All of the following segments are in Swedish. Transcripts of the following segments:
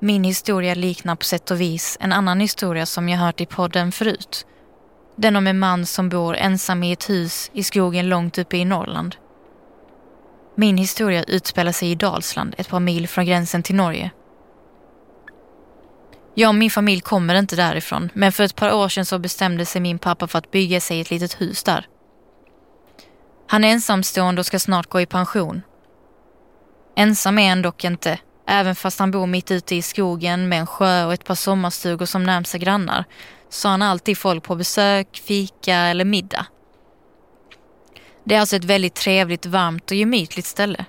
Min historia liknar på sätt och vis en annan historia som jag hört i podden förut. Den om en man som bor ensam i ett hus i skogen långt uppe i Norrland. Min historia utspelar sig i Dalsland, ett par mil från gränsen till Norge. Jag och min familj kommer inte därifrån, men för ett par år sedan så bestämde sig min pappa för att bygga sig ett litet hus där. Han är ensamstående och ska snart gå i pension. Ensam är han dock inte, även fast han bor mitt ute i skogen med en sjö och ett par sommarstugor som närmsta grannar, så har han alltid folk på besök, fika eller middag. Det är alltså ett väldigt trevligt, varmt och gemytligt ställe.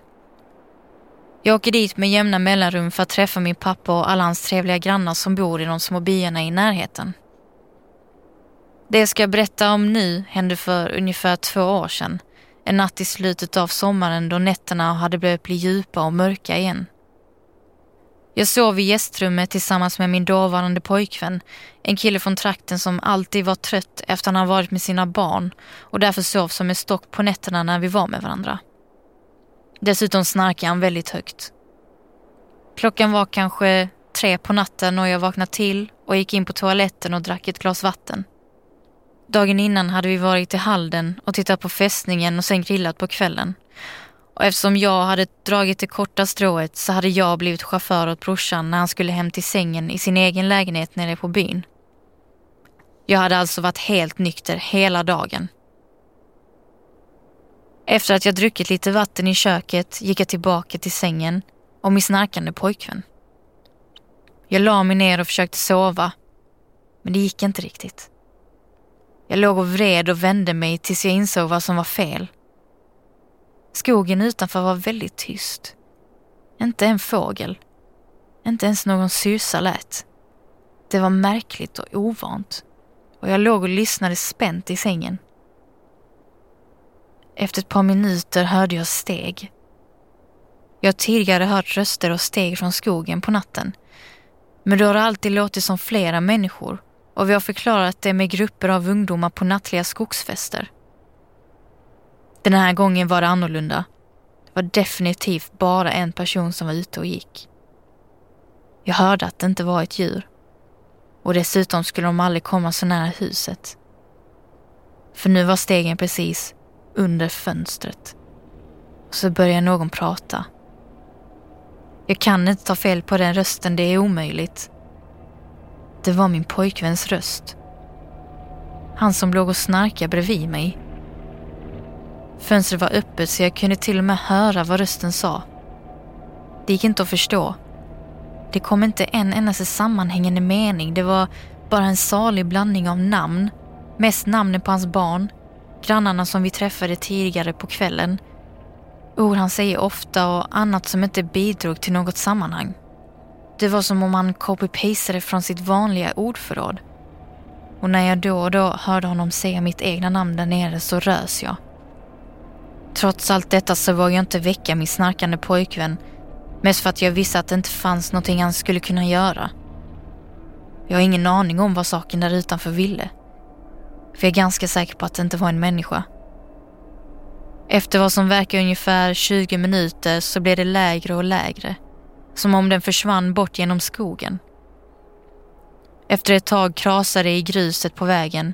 Jag åker dit med jämna mellanrum för att träffa min pappa och alla hans trevliga grannar som bor i de små byarna i närheten. Det jag ska berätta om nu hände för ungefär två år sedan. En natt i slutet av sommaren då nätterna hade börjat bli djupa och mörka igen. Jag sov i gästrummet tillsammans med min dåvarande pojkvän, en kille från trakten som alltid var trött efter att han varit med sina barn och därför sov som en stock på nätterna när vi var med varandra. Dessutom snarkade han väldigt högt. Klockan var kanske tre på natten och jag vaknade till och gick in på toaletten och drack ett glas vatten. Dagen innan hade vi varit i Halden och tittat på fästningen och sen grillat på kvällen. Och eftersom jag hade dragit det korta strået så hade jag blivit chaufför åt brorsan när han skulle hem till sängen i sin egen lägenhet nere på byn. Jag hade alltså varit helt nykter hela dagen. Efter att jag druckit lite vatten i köket gick jag tillbaka till sängen och min snarkande pojkvän. Jag la mig ner och försökte sova, men det gick inte riktigt. Jag låg och vred och vände mig tills jag insåg vad som var fel. Skogen utanför var väldigt tyst. Inte en fågel. Inte ens någon susa lät. Det var märkligt och ovant och jag låg och lyssnade spänt i sängen. Efter ett par minuter hörde jag steg. Jag har tidigare hört röster och steg från skogen på natten. Men då har det alltid låtit som flera människor och vi har förklarat det med grupper av ungdomar på nattliga skogsfester. Den här gången var det annorlunda. Det var definitivt bara en person som var ute och gick. Jag hörde att det inte var ett djur. Och dessutom skulle de aldrig komma så nära huset. För nu var stegen precis under fönstret. Och så började någon prata. Jag kan inte ta fel på den rösten, det är omöjligt. Det var min pojkväns röst. Han som låg och snarkade bredvid mig. Fönstret var öppet så jag kunde till och med höra vad rösten sa. Det gick inte att förstå. Det kom inte en endaste sammanhängande mening. Det var bara en salig blandning av namn. Mest namnen på hans barn, grannarna som vi träffade tidigare på kvällen. Ord han säger ofta och annat som inte bidrog till något sammanhang. Det var som om han copy-pastade från sitt vanliga ordförråd. Och när jag då och då hörde honom säga mitt egna namn där nere så rös jag. Trots allt detta så vågade jag inte väcka min snarkande pojkvän. Mest för att jag visste att det inte fanns någonting han skulle kunna göra. Jag har ingen aning om vad saken där utanför ville. För jag är ganska säker på att det inte var en människa. Efter vad som verkar ungefär 20 minuter så blev det lägre och lägre. Som om den försvann bort genom skogen. Efter ett tag krasade det i gruset på vägen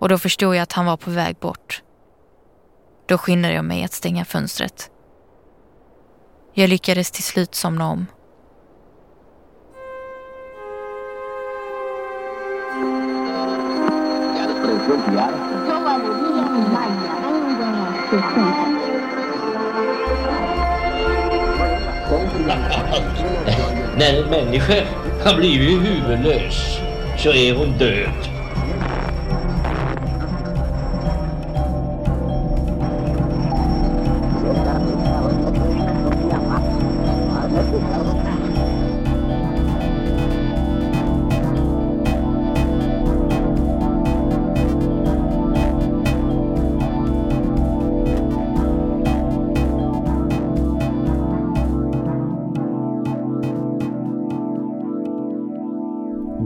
och då förstod jag att han var på väg bort. Då skyndade jag mig att stänga fönstret. Jag lyckades till slut somna om. När en människa har blivit huvudlös så är hon död.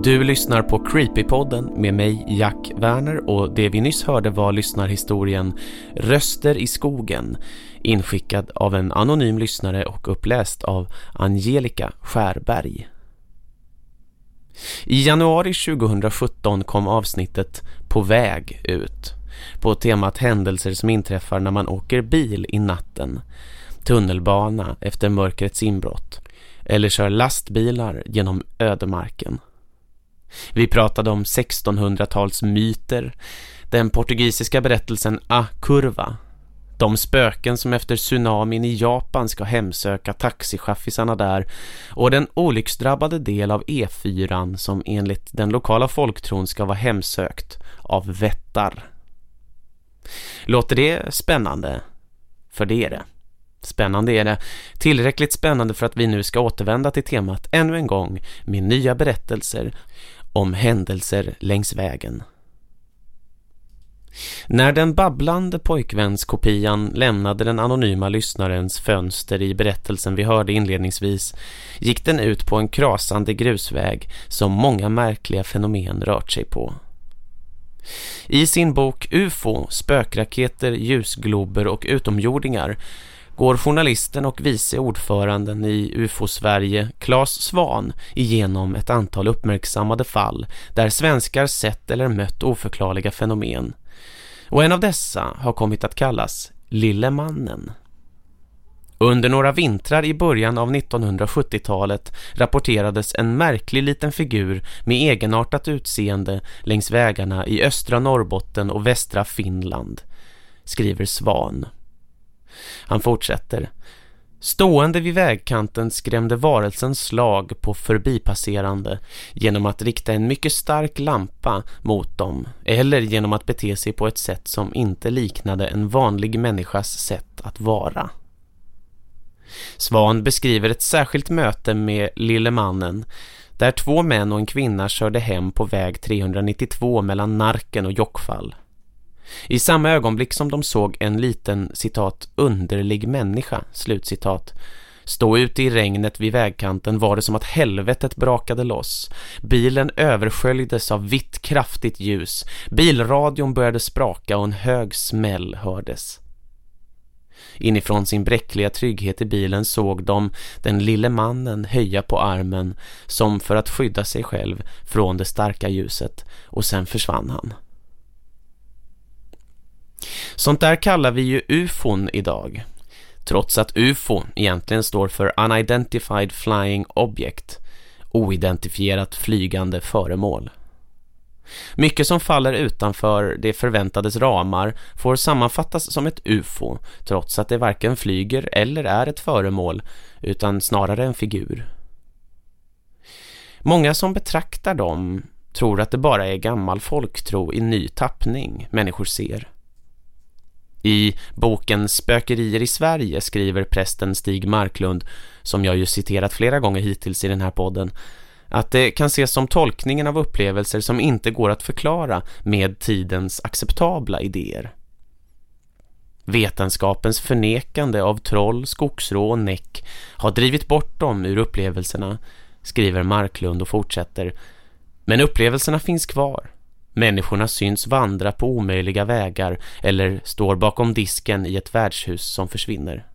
Du lyssnar på Creepypodden med mig Jack Werner och det vi nyss hörde var lyssnarhistorien Röster i skogen inskickad av en anonym lyssnare och uppläst av Angelica Skärberg. I januari 2017 kom avsnittet På väg ut på temat händelser som inträffar när man åker bil i natten, tunnelbana efter mörkrets inbrott eller kör lastbilar genom ödemarken. Vi pratade om 1600-tals myter, den portugisiska berättelsen A Curva, de spöken som efter tsunamin i Japan ska hemsöka taxichaffisarna där och den olycksdrabbade del av E4 som enligt den lokala folktron ska vara hemsökt av vättar. Låter det spännande? För det är det. Spännande är det. Tillräckligt spännande för att vi nu ska återvända till temat ännu en gång med nya berättelser om händelser längs vägen. När den babblande pojkvänskopian lämnade den anonyma lyssnarens fönster i berättelsen vi hörde inledningsvis gick den ut på en krasande grusväg som många märkliga fenomen rört sig på. I sin bok UFO, spökraketer, ljusglober och utomjordingar går journalisten och vice ordföranden i UFO-Sverige, Claes Svan, igenom ett antal uppmärksammade fall där svenskar sett eller mött oförklarliga fenomen. Och en av dessa har kommit att kallas Lille mannen. Under några vintrar i början av 1970-talet rapporterades en märklig liten figur med egenartat utseende längs vägarna i östra Norrbotten och västra Finland, skriver Svan. Han fortsätter. Stående vid vägkanten skrämde varelsen slag på förbipasserande genom att rikta en mycket stark lampa mot dem eller genom att bete sig på ett sätt som inte liknade en vanlig människas sätt att vara. Svan beskriver ett särskilt möte med lille mannen där två män och en kvinna körde hem på väg 392 mellan Narken och Jockfall. I samma ögonblick som de såg en liten, citat, underlig människa, slutcitat, stå ute i regnet vid vägkanten var det som att helvetet brakade loss. Bilen översköljdes av vitt kraftigt ljus. Bilradion började spraka och en hög smäll hördes. Inifrån sin bräckliga trygghet i bilen såg de den lille mannen höja på armen som för att skydda sig själv från det starka ljuset och sen försvann han. Sånt där kallar vi ju UFOn idag. Trots att UFO egentligen står för Unidentified Flying Object, oidentifierat flygande föremål. Mycket som faller utanför det förväntades ramar får sammanfattas som ett UFO trots att det varken flyger eller är ett föremål utan snarare en figur. Många som betraktar dem tror att det bara är gammal folktro i ny tappning människor ser. I boken Spökerier i Sverige skriver prästen Stig Marklund, som jag ju citerat flera gånger hittills i den här podden, att det kan ses som tolkningen av upplevelser som inte går att förklara med tidens acceptabla idéer. Vetenskapens förnekande av troll, skogsrå och näck har drivit bort dem ur upplevelserna, skriver Marklund och fortsätter. Men upplevelserna finns kvar. Människorna syns vandra på omöjliga vägar eller står bakom disken i ett värdshus som försvinner.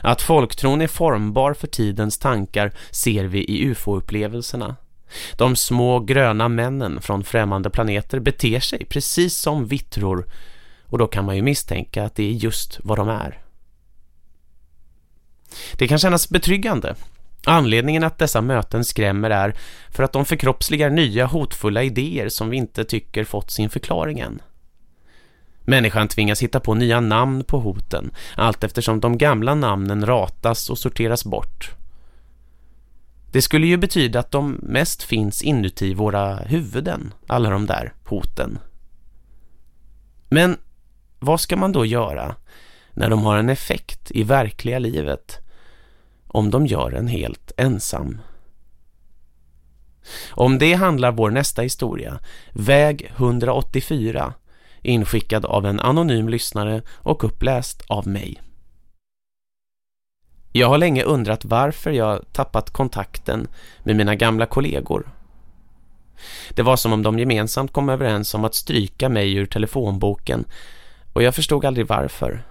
Att folktron är formbar för tidens tankar ser vi i UFO-upplevelserna. De små gröna männen från främmande planeter beter sig precis som vittror och då kan man ju misstänka att det är just vad de är. Det kan kännas betryggande Anledningen att dessa möten skrämmer är för att de förkroppsligar nya hotfulla idéer som vi inte tycker fått sin förklaring än. Människan tvingas hitta på nya namn på hoten, allt eftersom de gamla namnen ratas och sorteras bort. Det skulle ju betyda att de mest finns inuti våra huvuden, alla de där hoten. Men vad ska man då göra när de har en effekt i verkliga livet om de gör en helt ensam. Om det handlar vår nästa historia, Väg 184, inskickad av en anonym lyssnare och uppläst av mig. Jag har länge undrat varför jag tappat kontakten med mina gamla kollegor. Det var som om de gemensamt kom överens om att stryka mig ur telefonboken och jag förstod aldrig varför.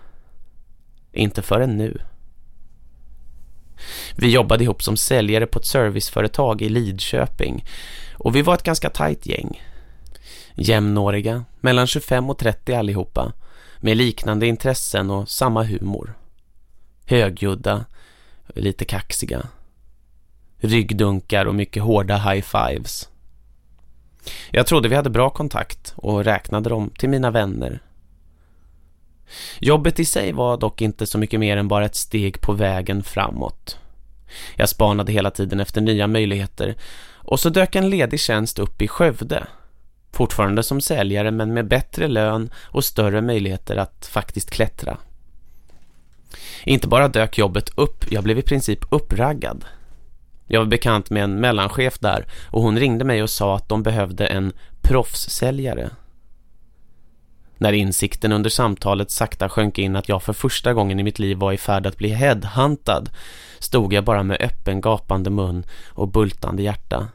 Inte förrän nu. Vi jobbade ihop som säljare på ett serviceföretag i Lidköping och vi var ett ganska tajt gäng. Jämnåriga, mellan 25 och 30 allihopa, med liknande intressen och samma humor. Högljudda, lite kaxiga. Ryggdunkar och mycket hårda high-fives. Jag trodde vi hade bra kontakt och räknade dem till mina vänner. Jobbet i sig var dock inte så mycket mer än bara ett steg på vägen framåt. Jag spanade hela tiden efter nya möjligheter och så dök en ledig tjänst upp i Skövde. Fortfarande som säljare men med bättre lön och större möjligheter att faktiskt klättra. Inte bara dök jobbet upp, jag blev i princip uppraggad. Jag var bekant med en mellanchef där och hon ringde mig och sa att de behövde en proffssäljare. När insikten under samtalet sakta sjönk in att jag för första gången i mitt liv var i färd att bli headhuntad stod jag bara med öppen gapande mun och bultande hjärta.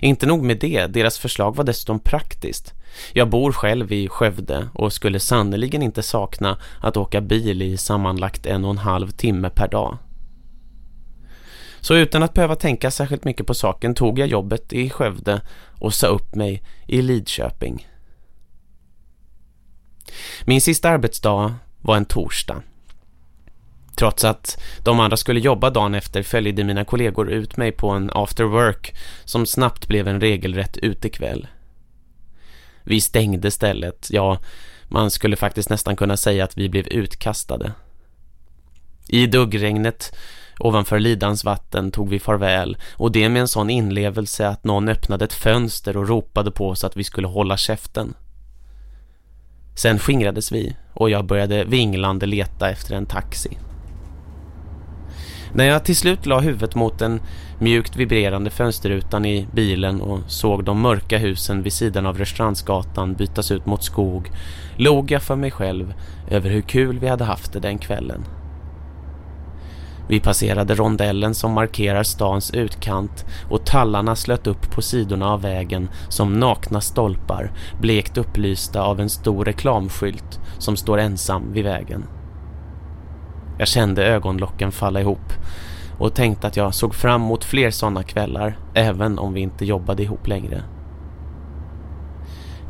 Inte nog med det, deras förslag var dessutom praktiskt. Jag bor själv i Skövde och skulle sannoliken inte sakna att åka bil i sammanlagt en och en halv timme per dag. Så utan att behöva tänka särskilt mycket på saken tog jag jobbet i Skövde och sa upp mig i Lidköping. Min sista arbetsdag var en torsdag. Trots att de andra skulle jobba dagen efter följde mina kollegor ut mig på en after work som snabbt blev en regelrätt utekväll. Vi stängde stället, ja, man skulle faktiskt nästan kunna säga att vi blev utkastade. I duggregnet ovanför Lidans vatten tog vi farväl och det med en sån inlevelse att någon öppnade ett fönster och ropade på oss att vi skulle hålla käften. Sen skingrades vi och jag började vinglande leta efter en taxi. När jag till slut la huvudet mot den mjukt vibrerande fönsterrutan i bilen och såg de mörka husen vid sidan av Rörstrandsgatan bytas ut mot skog log jag för mig själv över hur kul vi hade haft det den kvällen. Vi passerade rondellen som markerar stans utkant och tallarna slöt upp på sidorna av vägen som nakna stolpar blekt upplysta av en stor reklamskylt som står ensam vid vägen. Jag kände ögonlocken falla ihop och tänkte att jag såg fram mot fler sådana kvällar även om vi inte jobbade ihop längre.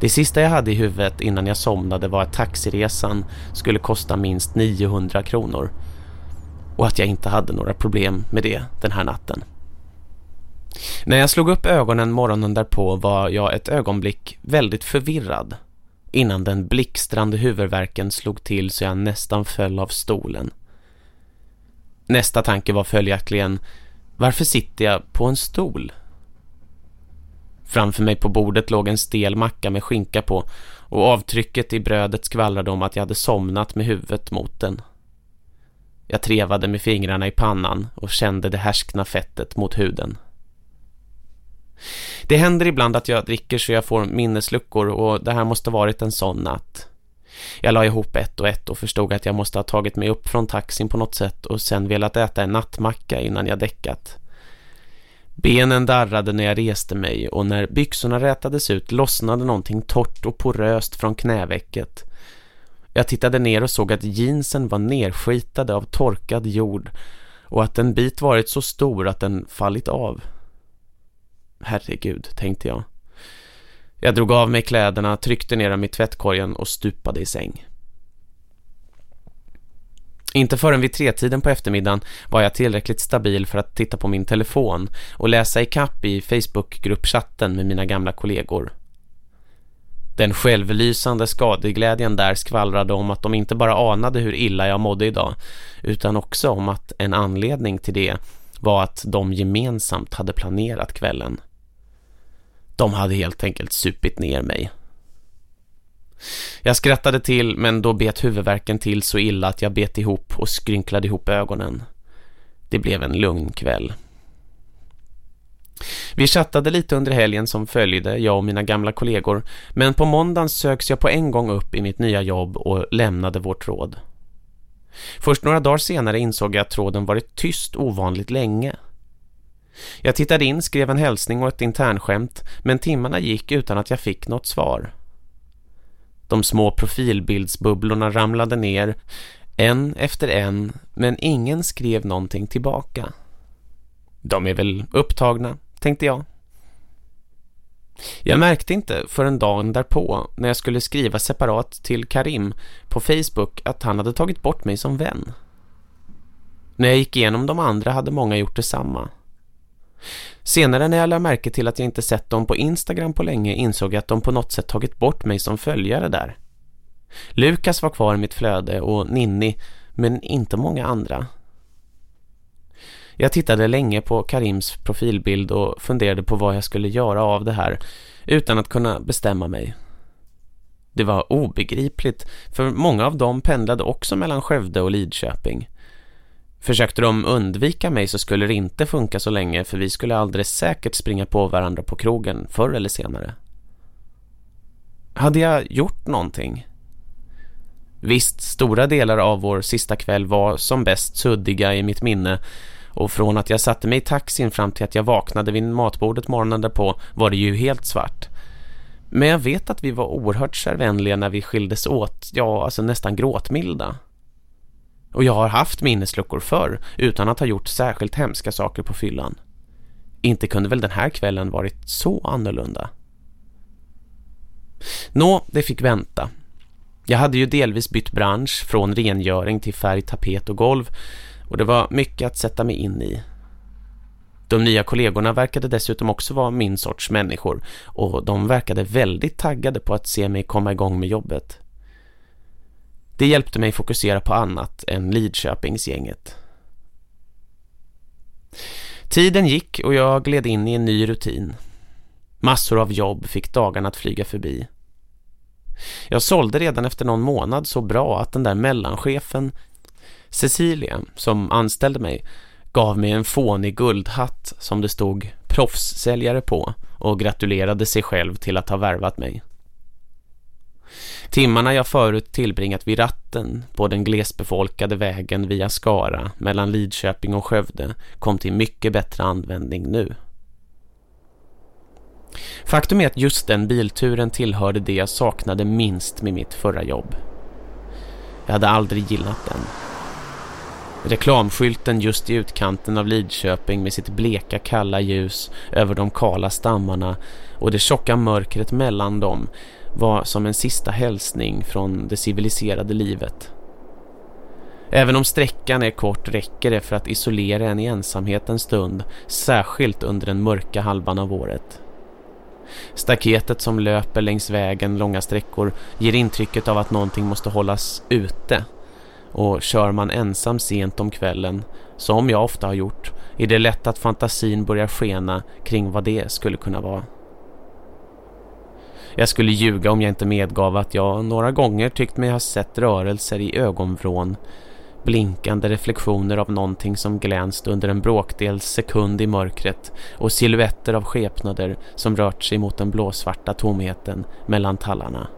Det sista jag hade i huvudet innan jag somnade var att taxiresan skulle kosta minst 900 kronor och att jag inte hade några problem med det den här natten. När jag slog upp ögonen morgonen därpå var jag ett ögonblick väldigt förvirrad innan den blickstrande huvudvärken slog till så jag nästan föll av stolen. Nästa tanke var följaktligen, varför sitter jag på en stol? Framför mig på bordet låg en stel macka med skinka på och avtrycket i brödet skvallrade om att jag hade somnat med huvudet mot den. Jag trevade med fingrarna i pannan och kände det härskna fettet mot huden. Det händer ibland att jag dricker så jag får minnesluckor och det här måste varit en sån natt. Jag la ihop ett och ett och förstod att jag måste ha tagit mig upp från taxin på något sätt och sen velat äta en nattmacka innan jag däckat. Benen darrade när jag reste mig och när byxorna rätades ut lossnade någonting torrt och poröst från knävecket. Jag tittade ner och såg att jeansen var nerskitade av torkad jord och att en bit varit så stor att den fallit av. Herregud, tänkte jag. Jag drog av mig kläderna, tryckte ner dem i tvättkorgen och stupade i säng. Inte förrän vid tretiden på eftermiddagen var jag tillräckligt stabil för att titta på min telefon och läsa i kapp i Facebookgruppchatten med mina gamla kollegor. Den självlysande skadeglädjen där skvallrade om att de inte bara anade hur illa jag mådde idag utan också om att en anledning till det var att de gemensamt hade planerat kvällen. De hade helt enkelt supit ner mig. Jag skrattade till men då bet huvudvärken till så illa att jag bet ihop och skrynklade ihop ögonen. Det blev en lugn kväll. Vi chattade lite under helgen som följde, jag och mina gamla kollegor, men på måndagen söks jag på en gång upp i mitt nya jobb och lämnade vårt råd. Först några dagar senare insåg jag att tråden varit tyst ovanligt länge. Jag tittade in, skrev en hälsning och ett internskämt, men timmarna gick utan att jag fick något svar. De små profilbildsbubblorna ramlade ner, En efter en, men ingen skrev någonting tillbaka. De är väl upptagna, tänkte jag. Jag märkte inte förrän dagen därpå när jag skulle skriva separat till Karim på Facebook att han hade tagit bort mig som vän. När jag gick igenom de andra hade många gjort detsamma. Senare när jag lade märke till att jag inte sett dem på Instagram på länge insåg jag att de på något sätt tagit bort mig som följare där. Lukas var kvar i mitt flöde och Ninni, men inte många andra. Jag tittade länge på Karims profilbild och funderade på vad jag skulle göra av det här utan att kunna bestämma mig. Det var obegripligt för många av dem pendlade också mellan Skövde och Lidköping. Försökte de undvika mig så skulle det inte funka så länge för vi skulle alldeles säkert springa på varandra på krogen förr eller senare. Hade jag gjort någonting? Visst, stora delar av vår sista kväll var som bäst suddiga i mitt minne och från att jag satte mig i taxin fram till att jag vaknade vid matbordet morgonen därpå var det ju helt svart. Men jag vet att vi var oerhört kärvänliga när vi skildes åt, ja alltså nästan gråtmilda. Och jag har haft minnesluckor förr utan att ha gjort särskilt hemska saker på fyllan. Inte kunde väl den här kvällen varit så annorlunda. Nå, det fick vänta. Jag hade ju delvis bytt bransch från rengöring till färg, tapet och golv och det var mycket att sätta mig in i. De nya kollegorna verkade dessutom också vara min sorts människor och de verkade väldigt taggade på att se mig komma igång med jobbet. Det hjälpte mig fokusera på annat än Lidköpingsgänget. Tiden gick och jag gled in i en ny rutin. Massor av jobb fick dagarna att flyga förbi. Jag sålde redan efter någon månad så bra att den där mellanchefen Cecilia, som anställde mig, gav mig en fånig guldhatt som det stod proffssäljare på och gratulerade sig själv till att ha värvat mig. Timmarna jag förut tillbringat vid ratten på den glesbefolkade vägen via Skara mellan Lidköping och Skövde kom till mycket bättre användning nu. Faktum är att just den bilturen tillhörde det jag saknade minst med mitt förra jobb. Jag hade aldrig gillat den. Reklamskylten just i utkanten av Lidköping med sitt bleka kalla ljus över de kala stammarna och det tjocka mörkret mellan dem var som en sista hälsning från det civiliserade livet. Även om sträckan är kort räcker det för att isolera en i ensamhet en stund, särskilt under den mörka halvan av året. Staketet som löper längs vägen långa sträckor ger intrycket av att någonting måste hållas ute- och kör man ensam sent om kvällen, som jag ofta har gjort, är det lätt att fantasin börjar skena kring vad det skulle kunna vara. Jag skulle ljuga om jag inte medgav att jag några gånger tyckt mig ha sett rörelser i ögonvrån, blinkande reflektioner av någonting som glänst under en bråkdels sekund i mörkret och siluetter av skepnader som rört sig mot den blåsvarta tomheten mellan tallarna.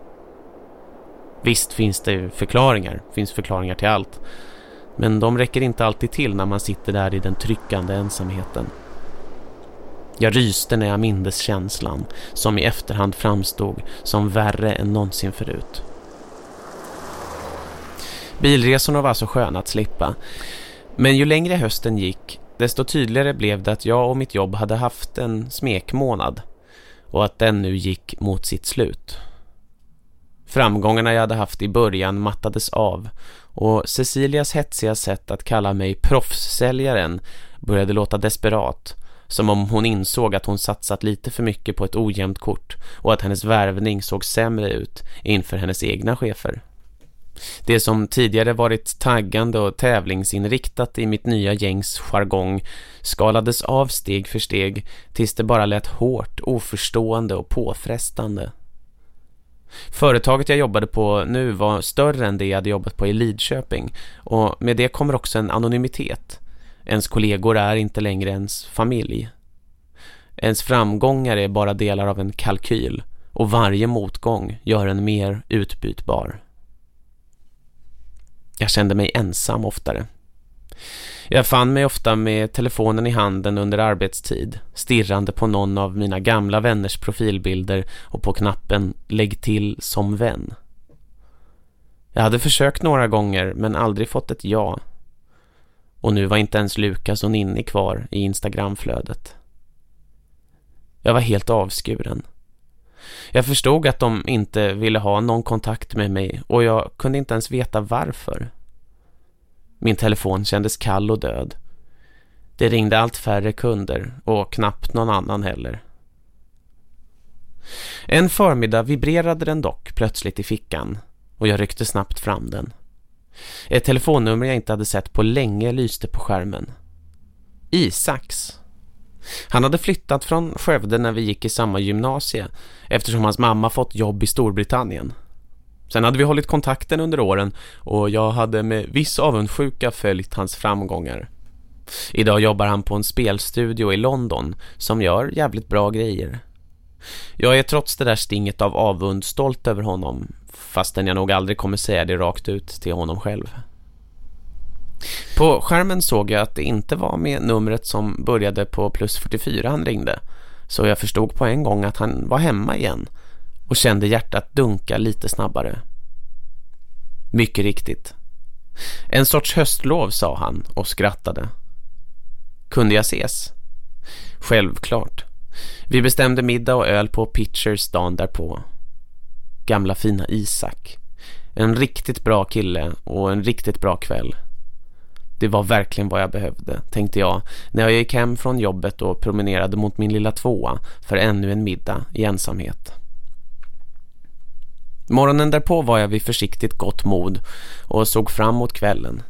Visst finns det förklaringar, finns förklaringar till allt. Men de räcker inte alltid till när man sitter där i den tryckande ensamheten. Jag ryste när jag mindes känslan som i efterhand framstod som värre än någonsin förut. Bilresorna var så sköna att slippa. Men ju längre hösten gick desto tydligare blev det att jag och mitt jobb hade haft en smekmånad och att den nu gick mot sitt slut. Framgångarna jag hade haft i början mattades av och Cecilias hetsiga sätt att kalla mig proffssäljaren började låta desperat som om hon insåg att hon satsat lite för mycket på ett ojämnt kort och att hennes värvning såg sämre ut inför hennes egna chefer. Det som tidigare varit taggande och tävlingsinriktat i mitt nya gängs jargong skalades av steg för steg tills det bara lät hårt, oförstående och påfrestande. Företaget jag jobbade på nu var större än det jag hade jobbat på i Lidköping och med det kommer också en anonymitet. Ens kollegor är inte längre ens familj. Ens framgångar är bara delar av en kalkyl och varje motgång gör en mer utbytbar. Jag kände mig ensam oftare. Jag fann mig ofta med telefonen i handen under arbetstid, stirrande på någon av mina gamla vänners profilbilder och på knappen Lägg till som vän. Jag hade försökt några gånger men aldrig fått ett ja. Och nu var inte ens Lukas och Ninni kvar i Instagramflödet. Jag var helt avskuren. Jag förstod att de inte ville ha någon kontakt med mig och jag kunde inte ens veta varför. Min telefon kändes kall och död. Det ringde allt färre kunder och knappt någon annan heller. En förmiddag vibrerade den dock plötsligt i fickan och jag ryckte snabbt fram den. Ett telefonnummer jag inte hade sett på länge lyste på skärmen. Isaks. Han hade flyttat från Skövde när vi gick i samma gymnasie eftersom hans mamma fått jobb i Storbritannien. Sen hade vi hållit kontakten under åren och jag hade med viss avundsjuka följt hans framgångar. Idag jobbar han på en spelstudio i London som gör jävligt bra grejer. Jag är trots det där stinget av avund stolt över honom fastän jag nog aldrig kommer säga det rakt ut till honom själv. På skärmen såg jag att det inte var med numret som började på plus 44 han ringde så jag förstod på en gång att han var hemma igen och kände hjärtat dunka lite snabbare. Mycket riktigt. En sorts höstlov, sa han och skrattade. Kunde jag ses? Självklart. Vi bestämde middag och öl på Pitchers dagen därpå. Gamla fina Isak. En riktigt bra kille och en riktigt bra kväll. Det var verkligen vad jag behövde, tänkte jag, när jag gick hem från jobbet och promenerade mot min lilla tvåa för ännu en middag i ensamhet. Morgonen därpå var jag vid försiktigt gott mod och såg fram mot kvällen.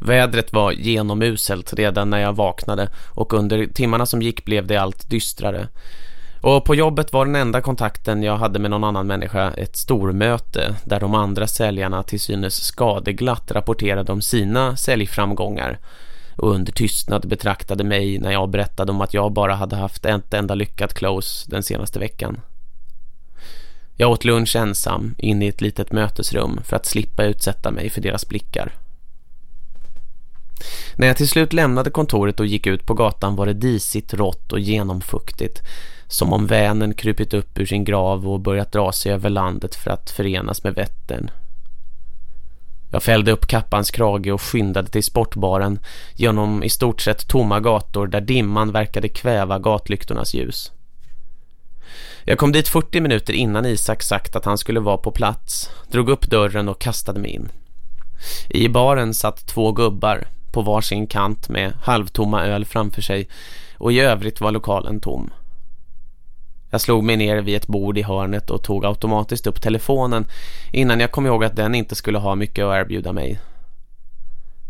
Vädret var genomuselt redan när jag vaknade och under timmarna som gick blev det allt dystrare. Och på jobbet var den enda kontakten jag hade med någon annan människa ett stormöte där de andra säljarna till synes skadeglatt rapporterade om sina säljframgångar och under tystnad betraktade mig när jag berättade om att jag bara hade haft ett enda lyckat close den senaste veckan. Jag åt lunch ensam in i ett litet mötesrum för att slippa utsätta mig för deras blickar. När jag till slut lämnade kontoret och gick ut på gatan var det disigt, rått och genomfuktigt. Som om vänen krypit upp ur sin grav och börjat dra sig över landet för att förenas med Vättern. Jag fällde upp kappans krage och skyndade till sportbaren genom i stort sett tomma gator där dimman verkade kväva gatlyktornas ljus. Jag kom dit 40 minuter innan Isak sagt att han skulle vara på plats, drog upp dörren och kastade mig in. I baren satt två gubbar på varsin kant med halvtomma öl framför sig och i övrigt var lokalen tom. Jag slog mig ner vid ett bord i hörnet och tog automatiskt upp telefonen innan jag kom ihåg att den inte skulle ha mycket att erbjuda mig.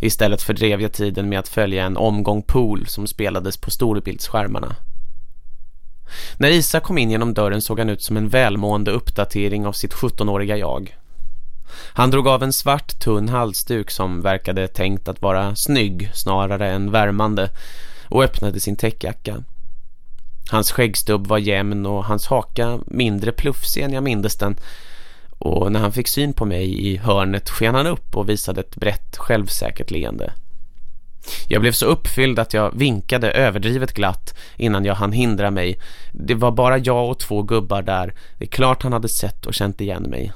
Istället fördrev jag tiden med att följa en omgång pool som spelades på storbildsskärmarna. När Isa kom in genom dörren såg han ut som en välmående uppdatering av sitt 17-åriga jag. Han drog av en svart tunn halsduk som verkade tänkt att vara snygg snarare än värmande och öppnade sin täckjacka. Hans skäggstubb var jämn och hans haka mindre pluffsig än jag mindes den och när han fick syn på mig i hörnet sken han upp och visade ett brett självsäkert leende. Jag blev så uppfylld att jag vinkade överdrivet glatt innan jag hann hindra mig. Det var bara jag och två gubbar där. Det är klart han hade sett och känt igen mig.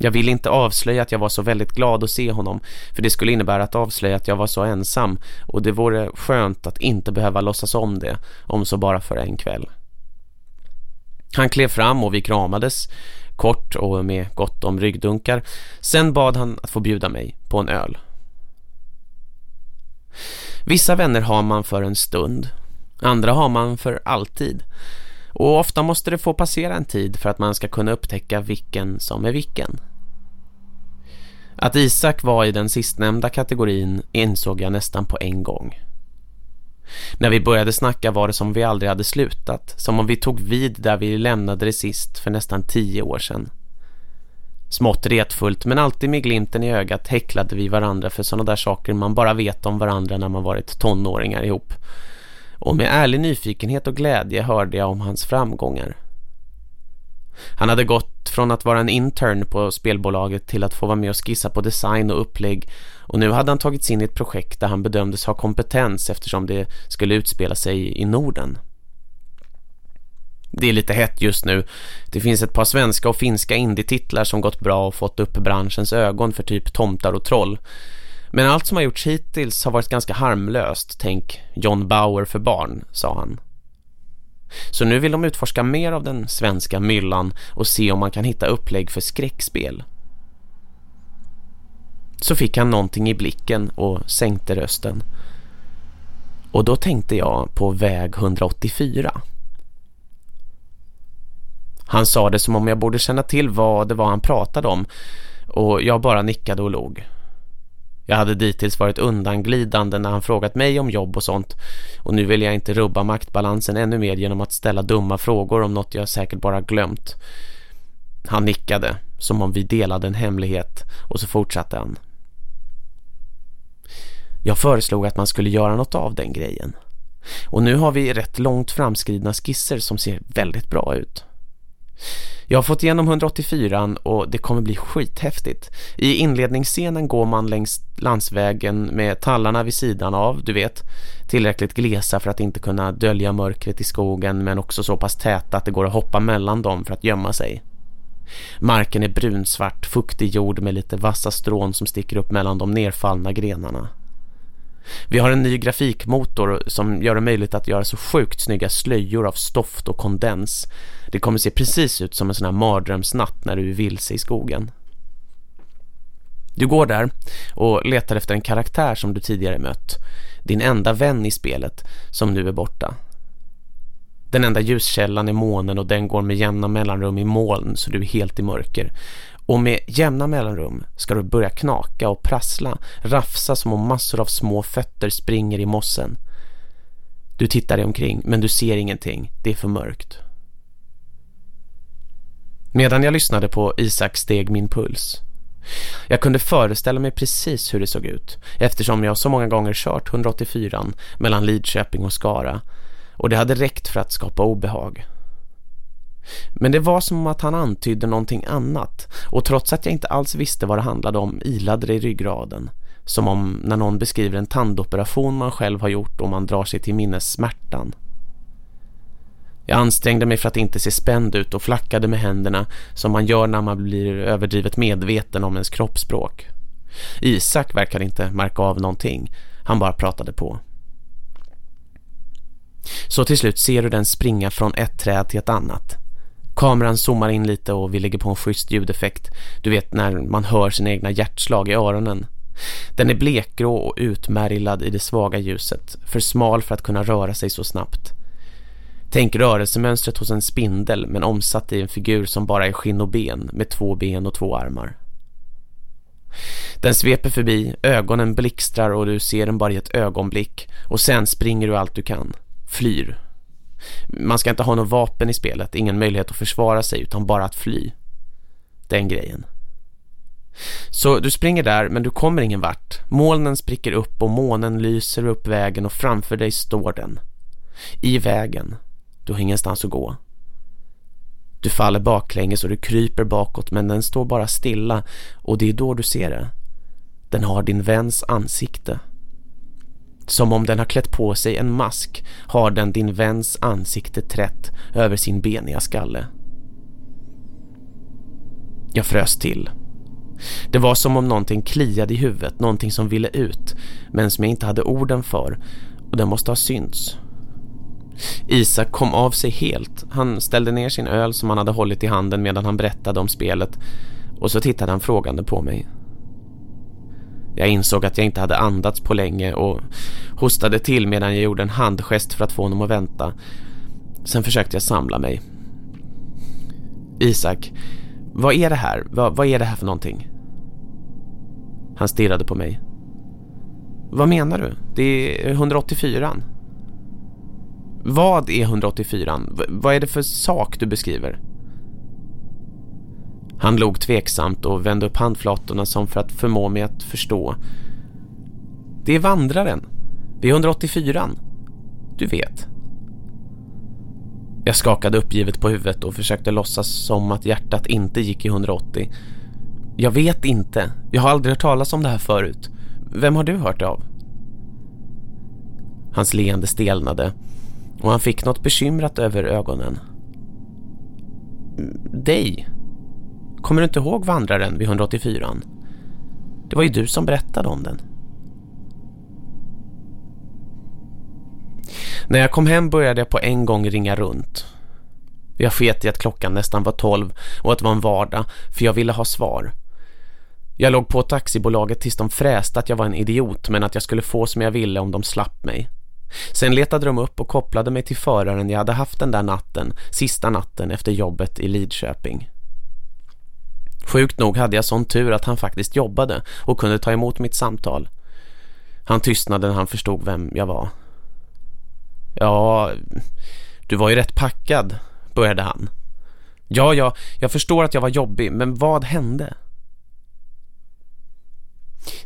Jag ville inte avslöja att jag var så väldigt glad att se honom för det skulle innebära att avslöja att jag var så ensam och det vore skönt att inte behöva låtsas om det om så bara för en kväll. Han klev fram och vi kramades kort och med gott om ryggdunkar. Sen bad han att få bjuda mig på en öl. Vissa vänner har man för en stund, andra har man för alltid. Och ofta måste det få passera en tid för att man ska kunna upptäcka vilken som är vilken. Att Isak var i den sistnämnda kategorin insåg jag nästan på en gång. När vi började snacka var det som vi aldrig hade slutat, som om vi tog vid där vi lämnade det sist för nästan tio år sedan. Smått retfullt men alltid med glimten i ögat häcklade vi varandra för sådana där saker man bara vet om varandra när man varit tonåringar ihop. Och med ärlig nyfikenhet och glädje hörde jag om hans framgångar. Han hade gått från att vara en intern på spelbolaget till att få vara med och skissa på design och upplägg och nu hade han tagits in i ett projekt där han bedömdes ha kompetens eftersom det skulle utspela sig i Norden. Det är lite hett just nu. Det finns ett par svenska och finska indie-titlar som gått bra och fått upp branschens ögon för typ tomtar och troll. Men allt som har gjorts hittills har varit ganska harmlöst. Tänk John Bauer för barn, sa han. Så nu vill de utforska mer av den svenska myllan och se om man kan hitta upplägg för skräckspel. Så fick han någonting i blicken och sänkte rösten. Och då tänkte jag på väg 184. Han sa det som om jag borde känna till vad det var han pratade om och jag bara nickade och log. Jag hade dittills varit undanglidande när han frågat mig om jobb och sånt och nu vill jag inte rubba maktbalansen ännu mer genom att ställa dumma frågor om något jag säkert bara glömt. Han nickade som om vi delade en hemlighet och så fortsatte han. Jag föreslog att man skulle göra något av den grejen. Och nu har vi rätt långt framskridna skisser som ser väldigt bra ut. Jag har fått igenom 184 och det kommer bli skithäftigt. I inledningsscenen går man längs landsvägen med tallarna vid sidan av, du vet. Tillräckligt glesa för att inte kunna dölja mörkret i skogen men också så pass täta att det går att hoppa mellan dem för att gömma sig. Marken är brunsvart, fuktig jord med lite vassa strån som sticker upp mellan de nerfallna grenarna. Vi har en ny grafikmotor som gör det möjligt att göra så sjukt snygga slöjor av stoft och kondens. Det kommer se precis ut som en sån här mardrömsnatt när du är vilse i skogen. Du går där och letar efter en karaktär som du tidigare mött. Din enda vän i spelet som nu är borta. Den enda ljuskällan är månen och den går med jämna mellanrum i moln så du är helt i mörker. Och med jämna mellanrum ska du börja knaka och prassla, rafsa som om massor av små fötter springer i mossen. Du tittar dig omkring men du ser ingenting, det är för mörkt. Medan jag lyssnade på Isak steg min puls. Jag kunde föreställa mig precis hur det såg ut eftersom jag så många gånger kört 184 mellan Lidköping och Skara och det hade räckt för att skapa obehag. Men det var som att han antydde någonting annat och trots att jag inte alls visste vad det handlade om ilade det i ryggraden. Som om när någon beskriver en tandoperation man själv har gjort och man drar sig till minnes smärtan. Jag ansträngde mig för att inte se spänd ut och flackade med händerna som man gör när man blir överdrivet medveten om ens kroppsspråk. Isak verkade inte märka av någonting. Han bara pratade på. Så till slut ser du den springa från ett träd till ett annat. Kameran zoomar in lite och vi lägger på en schysst ljudeffekt. Du vet när man hör sina egna hjärtslag i öronen. Den är blekgrå och utmärglad i det svaga ljuset. För smal för att kunna röra sig så snabbt. Tänk rörelsemönstret hos en spindel men omsatt i en figur som bara är skinn och ben med två ben och två armar. Den sveper förbi, ögonen blixtrar och du ser den bara i ett ögonblick och sen springer du allt du kan. Flyr. Man ska inte ha något vapen i spelet, ingen möjlighet att försvara sig utan bara att fly. Den grejen. Så du springer där men du kommer ingen vart. Molnen spricker upp och månen lyser upp vägen och framför dig står den. I vägen. Du har ingenstans att gå. Du faller baklänges och du kryper bakåt men den står bara stilla och det är då du ser det. Den har din väns ansikte. Som om den har klätt på sig en mask har den din väns ansikte trätt över sin beniga skalle. Jag frös till. Det var som om någonting kliade i huvudet, någonting som ville ut, men som jag inte hade orden för, och den måste ha synts. Isak kom av sig helt. Han ställde ner sin öl som han hade hållit i handen medan han berättade om spelet, och så tittade han frågande på mig. Jag insåg att jag inte hade andats på länge och hostade till medan jag gjorde en handgest för att få honom att vänta. Sen försökte jag samla mig. Isak, vad är det här? Vad, vad är det här för någonting? Han stirrade på mig. Vad menar du? Det är 184. Vad är 184? V vad är det för sak du beskriver? Han log tveksamt och vände upp handflatorna som för att förmå mig att förstå. Det är vandraren. Det är 184. Du vet. Jag skakade uppgivet på huvudet och försökte låtsas som att hjärtat inte gick i 180. Jag vet inte. Jag har aldrig hört talas om det här förut. Vem har du hört av? Hans leende stelnade och han fick något bekymrat över ögonen. dig. Kommer du inte ihåg vandraren vid 184? Det var ju du som berättade om den. När jag kom hem började jag på en gång ringa runt. Jag sket i att klockan nästan var tolv och att det var en vardag för jag ville ha svar. Jag låg på taxibolaget tills de fräste att jag var en idiot men att jag skulle få som jag ville om de slapp mig. Sen letade de upp och kopplade mig till föraren jag hade haft den där natten, sista natten efter jobbet i Lidköping. Sjukt nog hade jag sån tur att han faktiskt jobbade och kunde ta emot mitt samtal. Han tystnade när han förstod vem jag var. Ja, du var ju rätt packad, började han. Ja, ja, jag förstår att jag var jobbig, men vad hände?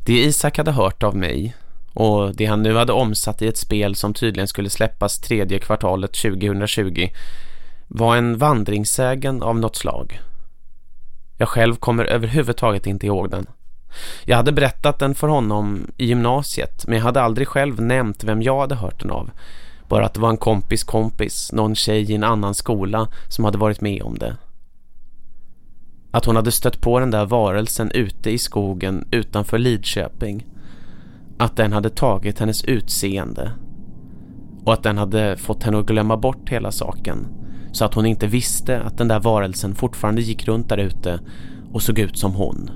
Det Isak hade hört av mig och det han nu hade omsatt i ett spel som tydligen skulle släppas tredje kvartalet 2020 var en vandringssägen av något slag. Jag själv kommer överhuvudtaget inte ihåg den. Jag hade berättat den för honom i gymnasiet men jag hade aldrig själv nämnt vem jag hade hört den av. Bara att det var en kompis kompis, någon tjej i en annan skola som hade varit med om det. Att hon hade stött på den där varelsen ute i skogen utanför Lidköping. Att den hade tagit hennes utseende. Och att den hade fått henne att glömma bort hela saken. Så att hon inte visste att den där varelsen fortfarande gick runt där ute och såg ut som hon.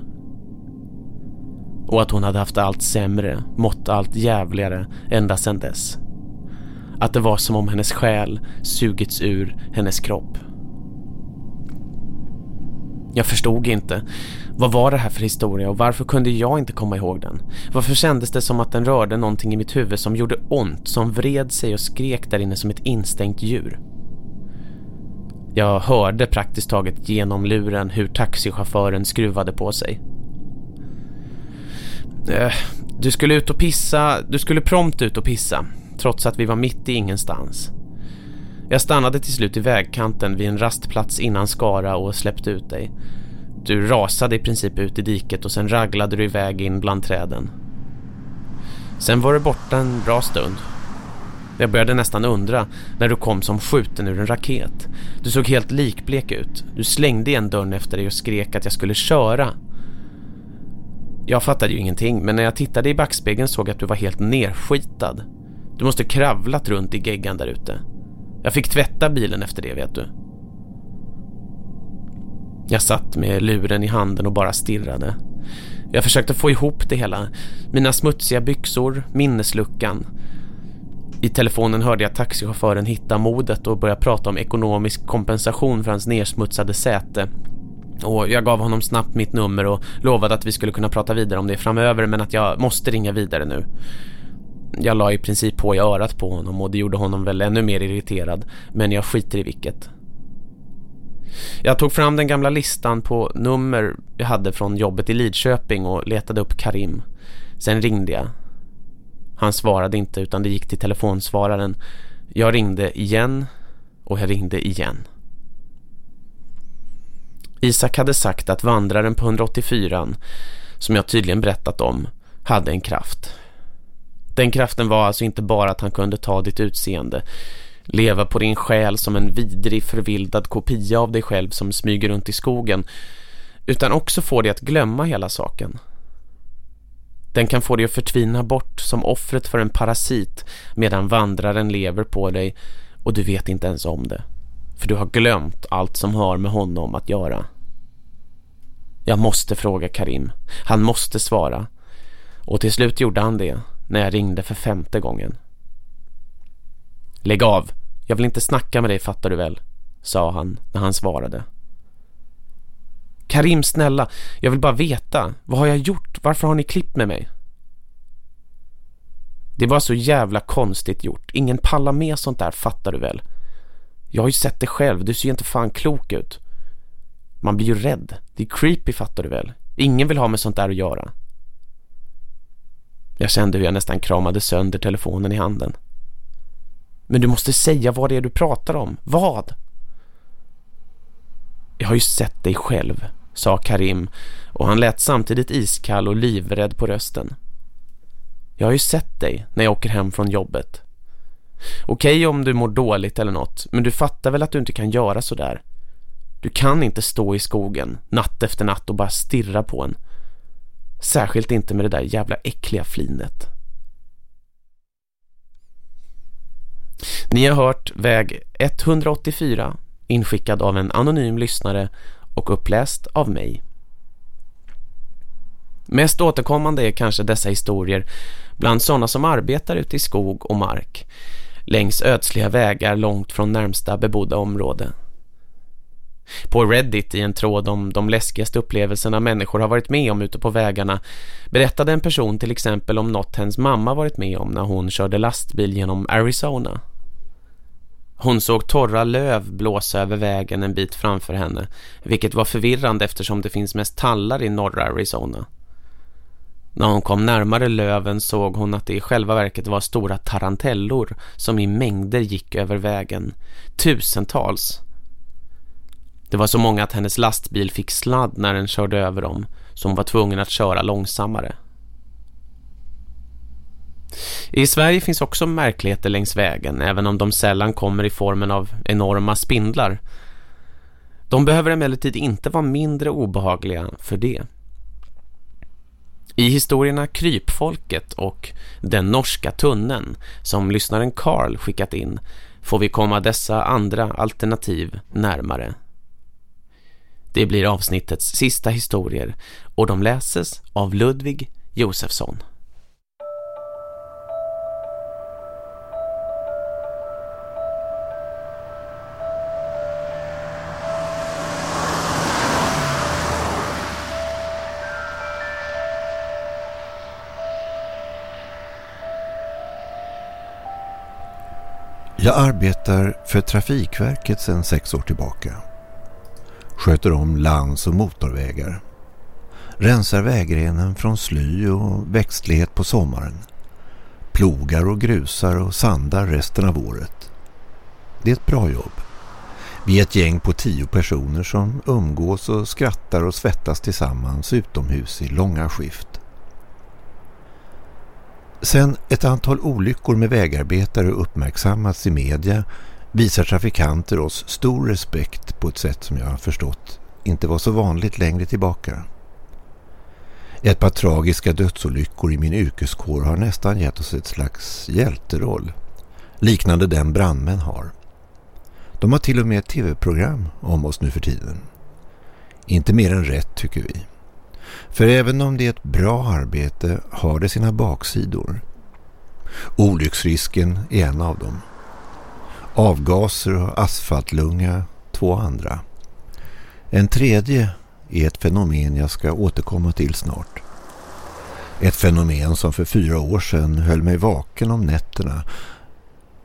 Och att hon hade haft allt sämre, mått allt jävligare ända sedan dess. Att det var som om hennes själ sugits ur hennes kropp. Jag förstod inte. Vad var det här för historia och varför kunde jag inte komma ihåg den? Varför kändes det som att den rörde någonting i mitt huvud som gjorde ont, som vred sig och skrek där inne som ett instängt djur? Jag hörde praktiskt taget genom luren hur taxichauffören skruvade på sig. Eh, du skulle ut och pissa, du skulle prompt ut och pissa, trots att vi var mitt i ingenstans. Jag stannade till slut i vägkanten vid en rastplats innan Skara och släppte ut dig. Du rasade i princip ut i diket och sen raglade du iväg in bland träden. Sen var du borta en bra stund. Jag började nästan undra när du kom som skjuten ur en raket. Du såg helt likblek ut. Du slängde igen dörren efter dig och skrek att jag skulle köra. Jag fattade ju ingenting men när jag tittade i backspegeln såg jag att du var helt nerskitad. Du måste kravlat runt i geggan där ute. Jag fick tvätta bilen efter det, vet du. Jag satt med luren i handen och bara stirrade. Jag försökte få ihop det hela. Mina smutsiga byxor, minnesluckan. I telefonen hörde jag taxichauffören hitta modet och börja prata om ekonomisk kompensation för hans nersmutsade säte. Och jag gav honom snabbt mitt nummer och lovade att vi skulle kunna prata vidare om det framöver men att jag måste ringa vidare nu. Jag la i princip på i örat på honom och det gjorde honom väl ännu mer irriterad. Men jag skiter i vilket. Jag tog fram den gamla listan på nummer jag hade från jobbet i Lidköping och letade upp Karim. Sen ringde jag. Han svarade inte utan det gick till telefonsvararen. Jag ringde igen och jag ringde igen. Isak hade sagt att vandraren på 184 som jag tydligen berättat om hade en kraft. Den kraften var alltså inte bara att han kunde ta ditt utseende, leva på din själ som en vidrig förvildad kopia av dig själv som smyger runt i skogen, utan också få dig att glömma hela saken. Den kan få dig att förtvina bort som offret för en parasit medan vandraren lever på dig och du vet inte ens om det. För du har glömt allt som har med honom att göra. Jag måste fråga Karim. Han måste svara. Och till slut gjorde han det när jag ringde för femte gången. Lägg av, jag vill inte snacka med dig fattar du väl, sa han när han svarade. Karim, snälla, jag vill bara veta. Vad har jag gjort? Varför har ni klippt med mig? Det var så jävla konstigt gjort. Ingen pallar med sånt där, fattar du väl? Jag har ju sett det själv. Du ser ju inte fan klok ut. Man blir ju rädd. Det är creepy, fattar du väl? Ingen vill ha med sånt där att göra. Jag kände hur jag nästan kramade sönder telefonen i handen. Men du måste säga vad det är du pratar om. Vad? Jag har ju sett dig själv, sa Karim och han lät samtidigt iskall och livrädd på rösten. Jag har ju sett dig när jag åker hem från jobbet. Okej om du mår dåligt eller något, men du fattar väl att du inte kan göra så där. Du kan inte stå i skogen natt efter natt och bara stirra på en. Särskilt inte med det där jävla äckliga flinet. Ni har hört väg 184 inskickad av en anonym lyssnare och uppläst av mig. Mest återkommande är kanske dessa historier bland sådana som arbetar ute i skog och mark längs ödsliga vägar långt från närmsta bebodda område. På Reddit i en tråd om de läskigaste upplevelserna människor har varit med om ute på vägarna berättade en person till exempel om något hennes mamma varit med om när hon körde lastbil genom Arizona. Hon såg torra löv blåsa över vägen en bit framför henne, vilket var förvirrande eftersom det finns mest tallar i norra Arizona. När hon kom närmare löven såg hon att det i själva verket var stora tarantellor som i mängder gick över vägen. Tusentals. Det var så många att hennes lastbil fick sladd när den körde över dem, så hon var tvungen att köra långsammare. I Sverige finns också märkligheter längs vägen, även om de sällan kommer i formen av enorma spindlar. De behöver emellertid inte vara mindre obehagliga för det. I historierna Krypfolket och Den norska tunneln som lyssnaren Carl skickat in får vi komma dessa andra alternativ närmare. Det blir avsnittets sista historier och de läses av Ludvig Josefsson. Jag arbetar för Trafikverket sedan sex år tillbaka. Sköter om lands- och motorvägar. Rensar vägrenen från sly och växtlighet på sommaren. Plogar och grusar och sandar resten av året. Det är ett bra jobb. Vi är ett gäng på tio personer som umgås och skrattar och svettas tillsammans utomhus i långa skift. Sen ett antal olyckor med vägarbetare uppmärksammats i media visar trafikanter oss stor respekt på ett sätt som jag har förstått inte var så vanligt längre tillbaka. Ett par tragiska dödsolyckor i min yrkeskår har nästan gett oss ett slags hjälteroll, liknande den brandmän har. De har till och med ett tv-program om oss nu för tiden. Inte mer än rätt tycker vi. För även om det är ett bra arbete har det sina baksidor. Olycksrisken är en av dem. Avgaser och asfaltlunga två andra. En tredje är ett fenomen jag ska återkomma till snart. Ett fenomen som för fyra år sedan höll mig vaken om nätterna.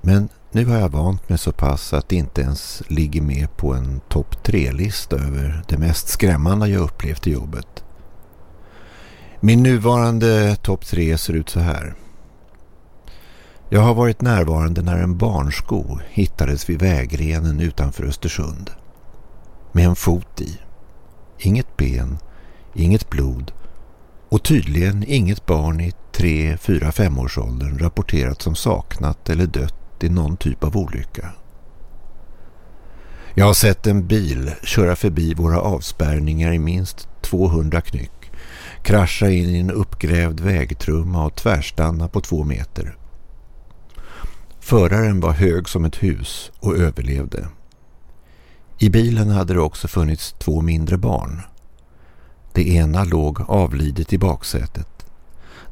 Men nu har jag vant mig så pass att det inte ens ligger med på en topp tre-lista över det mest skrämmande jag upplevt i jobbet. Min nuvarande topp tre ser ut så här. Jag har varit närvarande när en barnsko hittades vid vägrenen utanför Östersund. Med en fot i. Inget ben, inget blod och tydligen inget barn i 3, 4, 5 årsåldern rapporterat som saknat eller dött i någon typ av olycka. Jag har sett en bil köra förbi våra avspärrningar i minst 200 knyck krascha in i en uppgrävd vägtrumma och tvärstanna på två meter. Föraren var hög som ett hus och överlevde. I bilen hade det också funnits två mindre barn. Det ena låg avlidet i baksätet.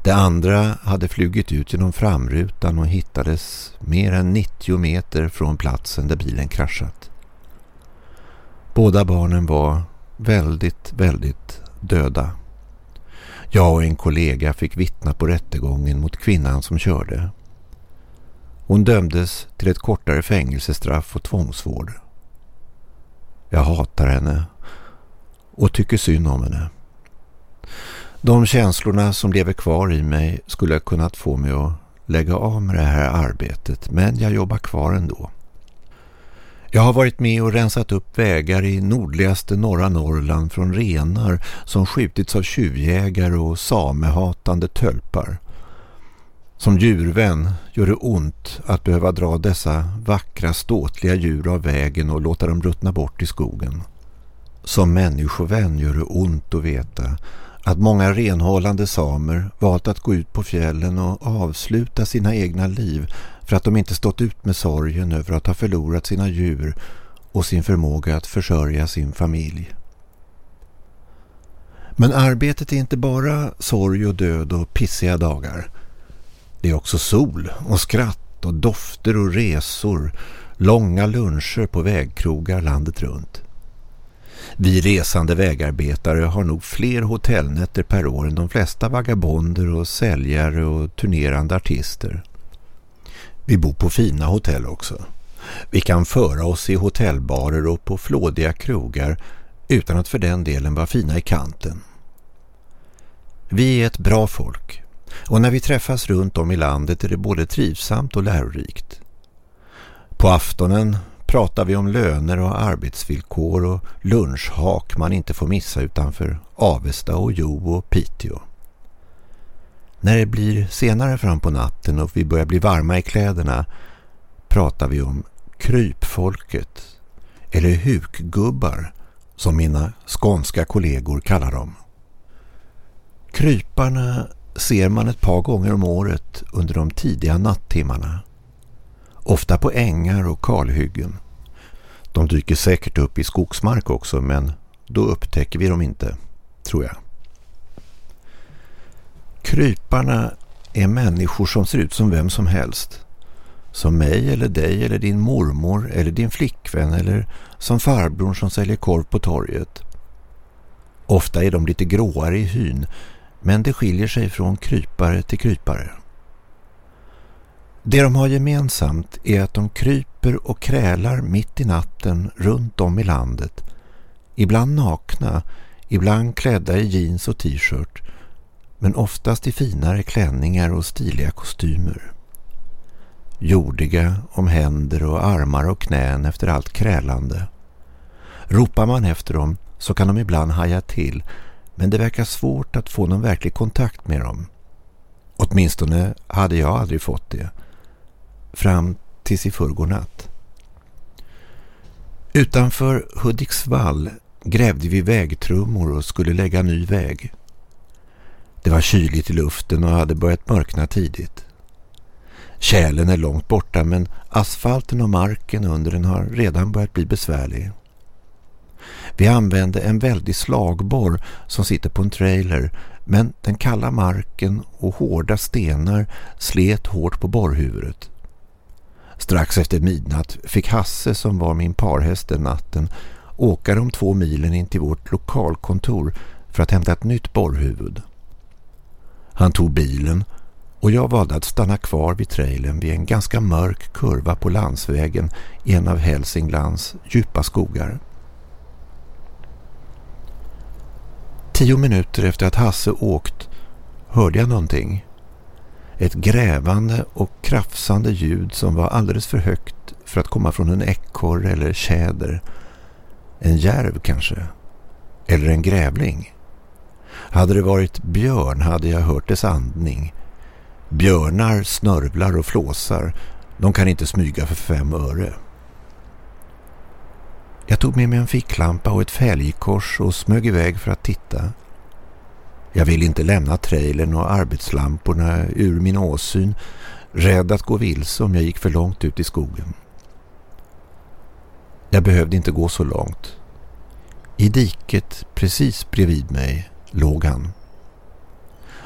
Det andra hade flugit ut genom framrutan och hittades mer än 90 meter från platsen där bilen kraschat. Båda barnen var väldigt, väldigt döda. Jag och en kollega fick vittna på rättegången mot kvinnan som körde. Hon dömdes till ett kortare fängelsestraff och tvångsvård. Jag hatar henne och tycker synd om henne. De känslorna som lever kvar i mig skulle ha kunnat få mig att lägga av med det här arbetet men jag jobbar kvar ändå. Jag har varit med och rensat upp vägar i nordligaste norra Norrland från renar som skjutits av tjuvjägare och samehatande tölpar. Som djurvän gör det ont att behöva dra dessa vackra ståtliga djur av vägen och låta dem ruttna bort i skogen. Som människovän gör det ont att veta att många renhållande samer valt att gå ut på fjällen och avsluta sina egna liv för att de inte stått ut med sorgen över att ha förlorat sina djur och sin förmåga att försörja sin familj. Men arbetet är inte bara sorg och död och pissiga dagar. Det är också sol och skratt och dofter och resor, långa luncher på vägkrogar landet runt. Vi resande vägarbetare har nog fler hotellnätter per år än de flesta vagabonder och säljare och turnerande artister. Vi bor på fina hotell också. Vi kan föra oss i hotellbarer och på flådiga krogar utan att för den delen vara fina i kanten. Vi är ett bra folk och när vi träffas runt om i landet är det både trivsamt och lärorikt. På aftonen pratar vi om löner och arbetsvillkor och lunchhak man inte får missa utanför Avesta och Jo och Piteå. När det blir senare fram på natten och vi börjar bli varma i kläderna pratar vi om krypfolket eller hukgubbar som mina skånska kollegor kallar dem. Kryparna ser man ett par gånger om året under de tidiga nattimmarna. Ofta på ängar och kalhyggen. De dyker säkert upp i skogsmark också men då upptäcker vi dem inte, tror jag. Kryparna är människor som ser ut som vem som helst. Som mig eller dig eller din mormor eller din flickvän eller som farbrorn som säljer korv på torget. Ofta är de lite gråare i hyn men det skiljer sig från krypare till krypare. Det de har gemensamt är att de kryper och krälar mitt i natten runt om i landet. Ibland nakna, ibland klädda i jeans och t-shirt men oftast i finare klänningar och stiliga kostymer. Jordiga om händer och armar och knän efter allt krälande. Ropar man efter dem så kan de ibland haja till men det verkar svårt att få någon verklig kontakt med dem. Åtminstone hade jag aldrig fått det. Fram tills i förrgår natt. Utanför Hudiksvall grävde vi vägtrummor och skulle lägga ny väg. Det var kyligt i luften och hade börjat mörkna tidigt. Kärlen är långt borta men asfalten och marken under den har redan börjat bli besvärlig. Vi använde en väldig slagborr som sitter på en trailer men den kalla marken och hårda stenar slet hårt på borrhuvudet. Strax efter midnatt fick Hasse som var min parhäst den natten åka de två milen in till vårt lokalkontor för att hämta ett nytt borrhuvud. Han tog bilen och jag valde att stanna kvar vid trailern vid en ganska mörk kurva på landsvägen i en av Hälsinglands djupa skogar. Tio minuter efter att Hasse åkt hörde jag någonting. Ett grävande och krafsande ljud som var alldeles för högt för att komma från en ekorre eller tjäder. En järv kanske. Eller en grävling. Hade det varit björn hade jag hört dess andning. Björnar snörvlar och flåsar. De kan inte smyga för fem öre. Jag tog med mig en ficklampa och ett fälgkors och smög iväg för att titta. Jag ville inte lämna trailern och arbetslamporna ur min åsyn, rädd att gå vilse om jag gick för långt ut i skogen. Jag behövde inte gå så långt. I diket precis bredvid mig låg han.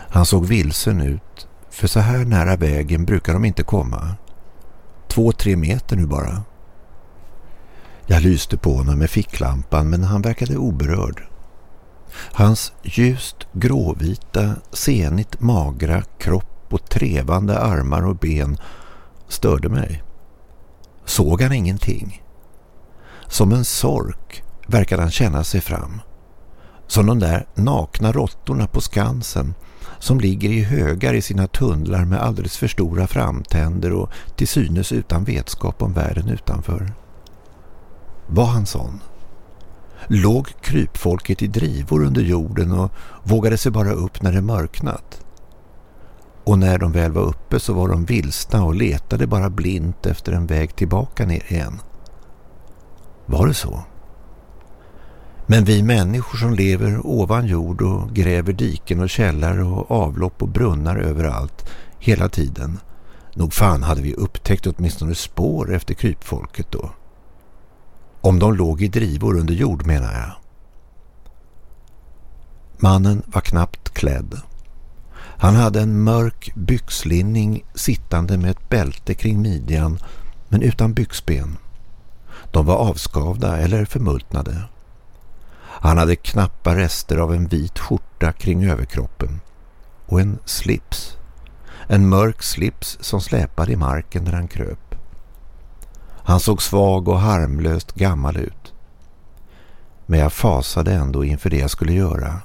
Han såg vilsen ut, för så här nära vägen brukar de inte komma. Två, tre meter nu bara. Jag lyste på honom med ficklampan men han verkade oberörd. Hans ljust gråvita, senigt magra kropp och trevande armar och ben störde mig. Såg han ingenting? Som en sork verkade han känna sig fram. Som de där nakna råttorna på skansen som ligger i högar i sina tunnlar med alldeles för stora framtänder och till synes utan vetskap om världen utanför. Var han sån? Låg krypfolket i drivor under jorden och vågade sig bara upp när det mörknat. Och när de väl var uppe så var de vilsna och letade bara blint efter en väg tillbaka ner igen. Var det så? Men vi människor som lever ovan jord och gräver diken och källare och avlopp och brunnar överallt hela tiden. Nog fan hade vi upptäckt åtminstone spår efter krypfolket då. Om de låg i drivor under jord menar jag. Mannen var knappt klädd. Han hade en mörk byxlinning sittande med ett bälte kring midjan men utan byxben. De var avskavda eller förmultnade. Han hade knappa rester av en vit skjorta kring överkroppen och en slips. En mörk slips som släpade i marken när han kröp. Han såg svag och harmlöst gammal ut. Men jag fasade ändå inför det jag skulle göra.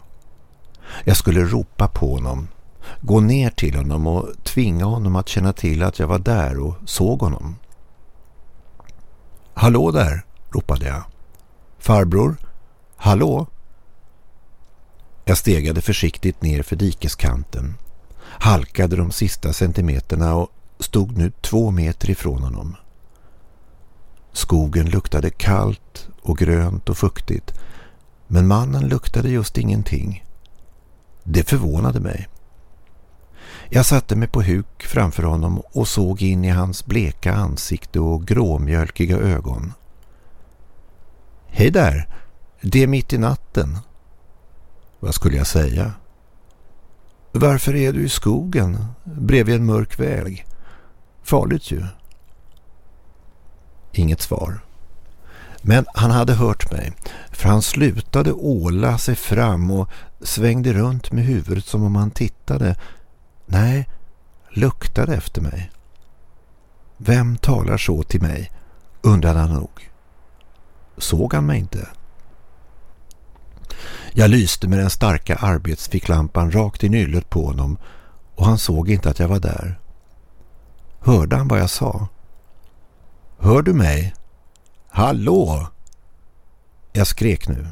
Jag skulle ropa på honom, gå ner till honom och tvinga honom att känna till att jag var där och såg honom. Hallå där, ropade jag. Farbror, hallå? Jag stegade försiktigt ner för dikeskanten, halkade de sista centimeterna och stod nu två meter ifrån honom. Skogen luktade kallt och grönt och fuktigt, men mannen luktade just ingenting. Det förvånade mig. Jag satte mig på huk framför honom och såg in i hans bleka ansikte och gråmjölkiga ögon. Hej där, det är mitt i natten. Vad skulle jag säga? Varför är du i skogen bredvid en mörk väg? Farligt ju. Inget svar. Men han hade hört mig, för han slutade åla sig fram och svängde runt med huvudet som om han tittade. Nej, luktade efter mig. Vem talar så till mig, undrade han nog. Såg han mig inte? Jag lyste med den starka arbetsficklampan rakt i nyllet på honom och han såg inte att jag var där. Hörde han vad jag sa? Hör du mig? Hallå! Jag skrek nu.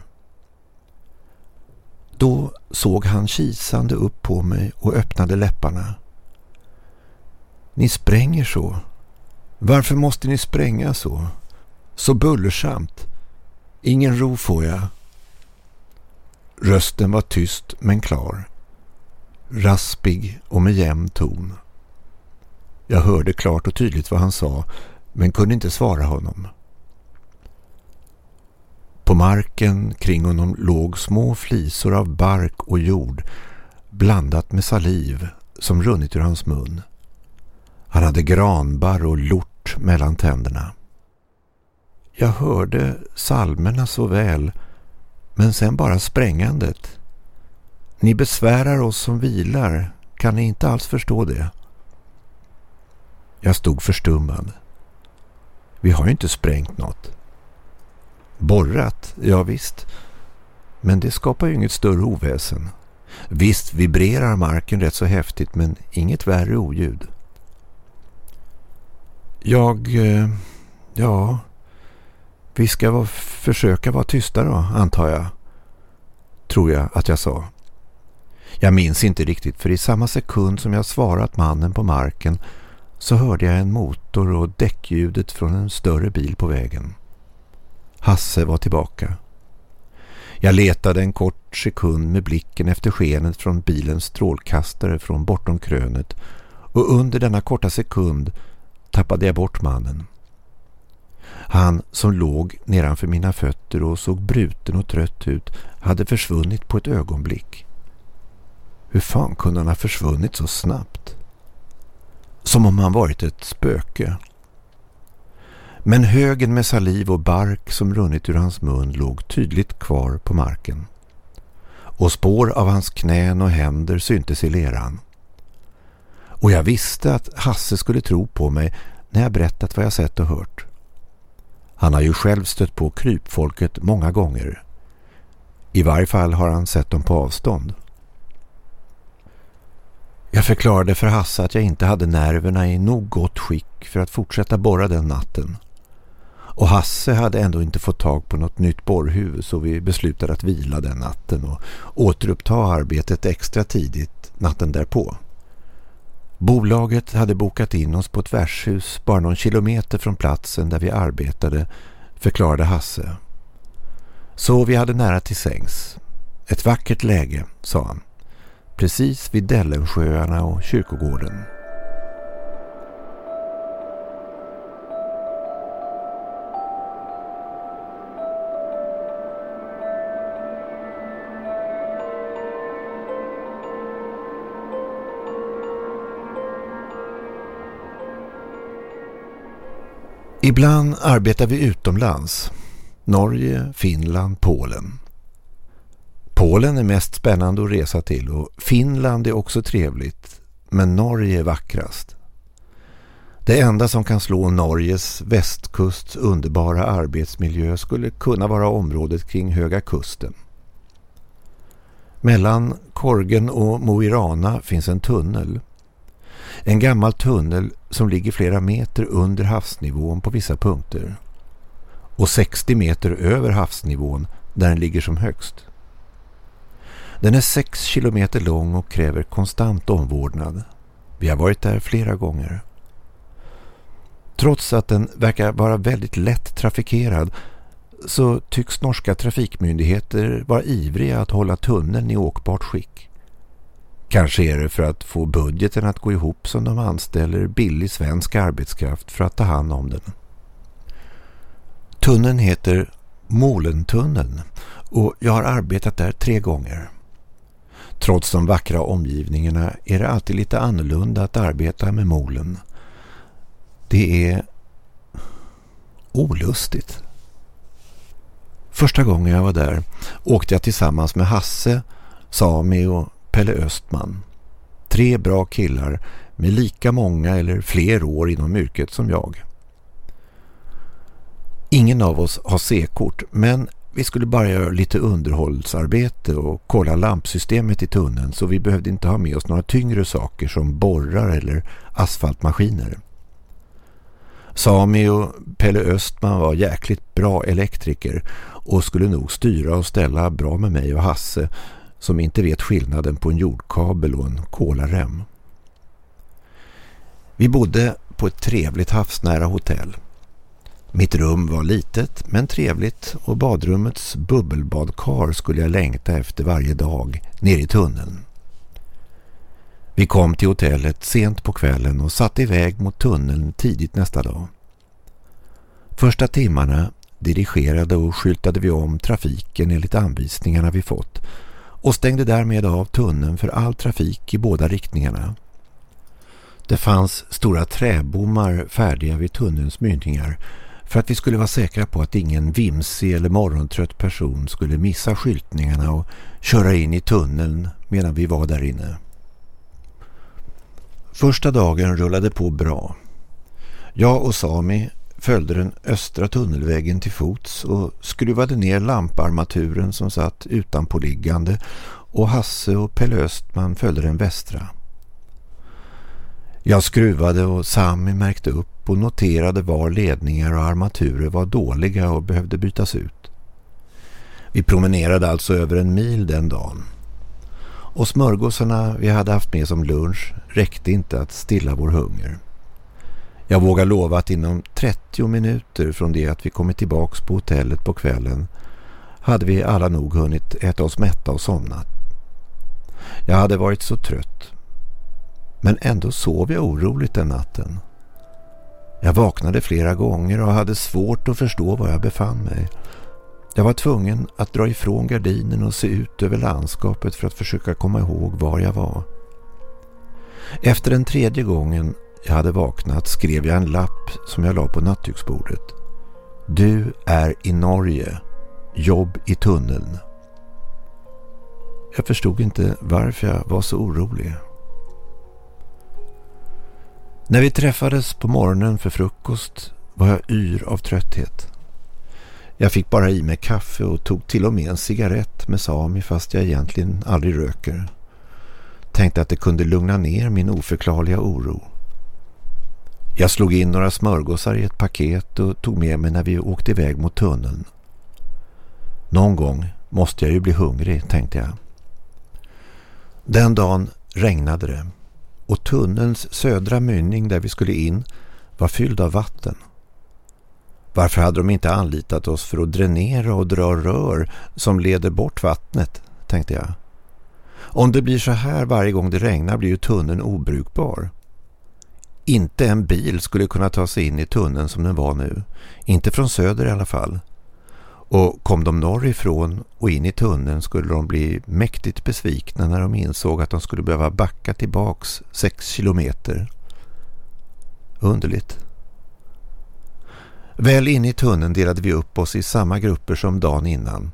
Då såg han kisande upp på mig och öppnade läpparna. Ni spränger så. Varför måste ni spränga så? Så bullersamt. Ingen ro får jag. Rösten var tyst men klar. Raspig och med jämn ton. Jag hörde klart och tydligt vad han sa men kunde inte svara honom. På marken kring honom låg små flisor av bark och jord blandat med saliv som runnit ur hans mun. Han hade granbar och lort mellan tänderna. Jag hörde salmerna så väl men sen bara sprängandet. Ni besvärar oss som vilar, kan ni inte alls förstå det? Jag stod förstummad. Vi har ju inte sprängt något. Borrat, ja visst. Men det skapar ju inget större oväsen. Visst vibrerar marken rätt så häftigt men inget värre oljud. Jag... Eh, ja... Vi ska vara, försöka vara tysta då, antar jag. Tror jag att jag sa. Jag minns inte riktigt för i samma sekund som jag svarat mannen på marken så hörde jag en motor och däckljudet från en större bil på vägen. Hasse var tillbaka. Jag letade en kort sekund med blicken efter skenet från bilens strålkastare från bortom krönet och under denna korta sekund tappade jag bort mannen. Han som låg nedanför mina fötter och såg bruten och trött ut hade försvunnit på ett ögonblick. Hur fan kunde han ha försvunnit så snabbt? Som om han varit ett spöke. Men högen med saliv och bark som runnit ur hans mun låg tydligt kvar på marken. Och spår av hans knän och händer syntes i leran. Och jag visste att Hasse skulle tro på mig när jag berättat vad jag sett och hört. Han har ju själv stött på krypfolket många gånger. I varje fall har han sett dem på avstånd. Jag förklarade för Hasse att jag inte hade nerverna i nog gott skick för att fortsätta borra den natten. Och Hasse hade ändå inte fått tag på något nytt borrhuvud så vi beslutade att vila den natten och återuppta arbetet extra tidigt natten därpå. Bolaget hade bokat in oss på ett värdshus bara någon kilometer från platsen där vi arbetade, förklarade Hasse. Så vi hade nära till sängs. Ett vackert läge, sa han. Precis vid Dellensjöarna och kyrkogården. Ibland arbetar vi utomlands. Norge, Finland, Polen. Polen är mest spännande att resa till och Finland är också trevligt, men Norge är vackrast. Det enda som kan slå Norges västkusts underbara arbetsmiljö skulle kunna vara området kring Höga kusten. Mellan Korgen och Mo i Rana finns en tunnel. En gammal tunnel som ligger flera meter under havsnivån på vissa punkter och 60 meter över havsnivån där den ligger som högst. Den är 6 kilometer lång och kräver konstant omvårdnad. Vi har varit där flera gånger. Trots att den verkar vara väldigt lätt trafikerad så tycks norska trafikmyndigheter vara ivriga att hålla tunneln i åkbart skick. Kanske är det för att få budgeten att gå ihop som de anställer billig svensk arbetskraft för att ta hand om den. Tunneln heter Molentunneln och jag har arbetat där tre gånger. Trots de vackra omgivningarna är det alltid lite annorlunda att arbeta med molen. Det är olustigt. Första gången jag var där åkte jag tillsammans med Hasse, Sami och Pelle Östman. Tre bra killar med lika många eller fler år inom yrket som jag. Ingen av oss har C-kort men vi skulle bara göra lite underhållsarbete och kolla lampsystemet i tunneln så vi behövde inte ha med oss några tyngre saker som borrar eller asfaltmaskiner. Sami och Pelle Östman var jäkligt bra elektriker och skulle nog styra och ställa bra med mig och Hasse som inte vet skillnaden på en jordkabel och en kolarem. Vi bodde på ett trevligt havsnära hotell. Mitt rum var litet men trevligt och badrummets bubbelbadkar skulle jag längta efter varje dag ner i tunneln. Vi kom till hotellet sent på kvällen och satte iväg mot tunneln tidigt nästa dag. Första timmarna dirigerade och skyltade vi om trafiken enligt anvisningarna vi fått och stängde därmed av tunneln för all trafik i båda riktningarna. Det fanns stora träbommar färdiga vid tunnelns mynningar för att vi skulle vara säkra på att ingen vimsig eller morgontrött person skulle missa skyltningarna och köra in i tunneln medan vi var där inne. Första dagen rullade på bra. Jag och Sami följde den östra tunnelvägen till fots och skruvade ner lamparmaturen som satt utanpåliggande och Hasse och Pelle Östman följde den västra. Jag skruvade och Sami märkte upp och noterade var ledningar och armaturer var dåliga och behövde bytas ut. Vi promenerade alltså över en mil den dagen. Och smörgåsarna vi hade haft med som lunch räckte inte att stilla vår hunger. Jag vågar lova att inom 30 minuter från det att vi kommit tillbaks på hotellet på kvällen hade vi alla nog hunnit äta oss mätta och somnat. Jag hade varit så trött. Men ändå sov jag oroligt den natten. Jag vaknade flera gånger och hade svårt att förstå var jag befann mig. Jag var tvungen att dra ifrån gardinen och se ut över landskapet för att försöka komma ihåg var jag var. Efter den tredje gången jag hade vaknat skrev jag en lapp som jag la på nattduksbordet. Du är i Norge. Jobb i tunneln. Jag förstod inte varför jag var så orolig. När vi träffades på morgonen för frukost var jag yr av trötthet. Jag fick bara i mig kaffe och tog till och med en cigarett med Sami fast jag egentligen aldrig röker. Tänkte att det kunde lugna ner min oförklarliga oro. Jag slog in några smörgåsar i ett paket och tog med mig när vi åkte iväg mot tunneln. Någon gång måste jag ju bli hungrig, tänkte jag. Den dagen regnade det och tunnelns södra mynning där vi skulle in var fylld av vatten. Varför hade de inte anlitat oss för att dränera och dra rör som leder bort vattnet, tänkte jag. Om det blir så här varje gång det regnar blir ju tunneln obrukbar. Inte en bil skulle kunna ta sig in i tunneln som den var nu. Inte från söder i alla fall. Och kom de norrifrån och in i tunneln skulle de bli mäktigt besvikna när de insåg att de skulle behöva backa tillbaks sex kilometer. Underligt. Väl inne i tunneln delade vi upp oss i samma grupper som dagen innan.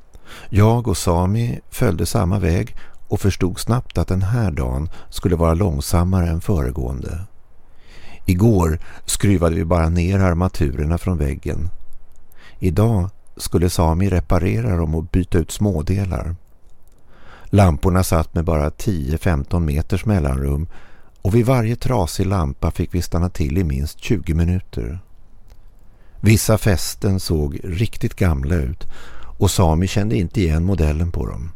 Jag och Sami följde samma väg och förstod snabbt att den här dagen skulle vara långsammare än föregående. Igår skruvade vi bara ner armaturerna från väggen. Idag skulle Sami reparera dem och byta ut smådelar. Lamporna satt med bara 10-15 meters mellanrum och vid varje trasig lampa fick vi stanna till i minst 20 minuter. Vissa fästen såg riktigt gamla ut och Sami kände inte igen modellen på dem.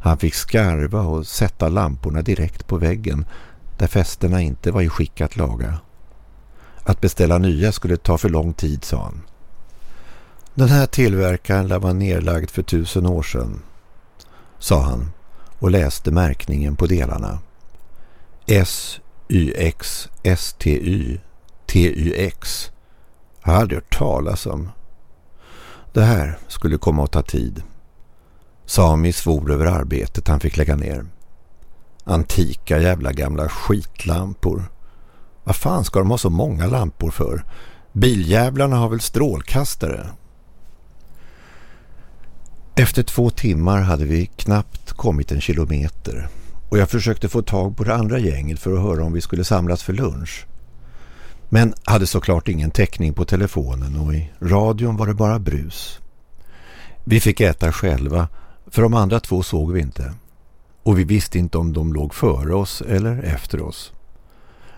Han fick skarva och sätta lamporna direkt på väggen där fästena inte var i skick att laga. Att beställa nya skulle ta för lång tid, sa han. Den här tillverkaren lär vara nedlagd för tusen år sedan, sa han och läste märkningen på delarna. S-Y-X S-T-Y T-Y-X. Jag har aldrig hört talas om. Det här skulle komma att ta tid. Sami svor över arbetet han fick lägga ner. Antika jävla gamla skitlampor. Vad fan ska de ha så många lampor för? Biljävlarna har väl strålkastare? Efter två timmar hade vi knappt kommit en kilometer och jag försökte få tag på det andra gänget för att höra om vi skulle samlas för lunch. Men hade såklart ingen täckning på telefonen och i radion var det bara brus. Vi fick äta själva för de andra två såg vi inte. Och vi visste inte om de låg före oss eller efter oss.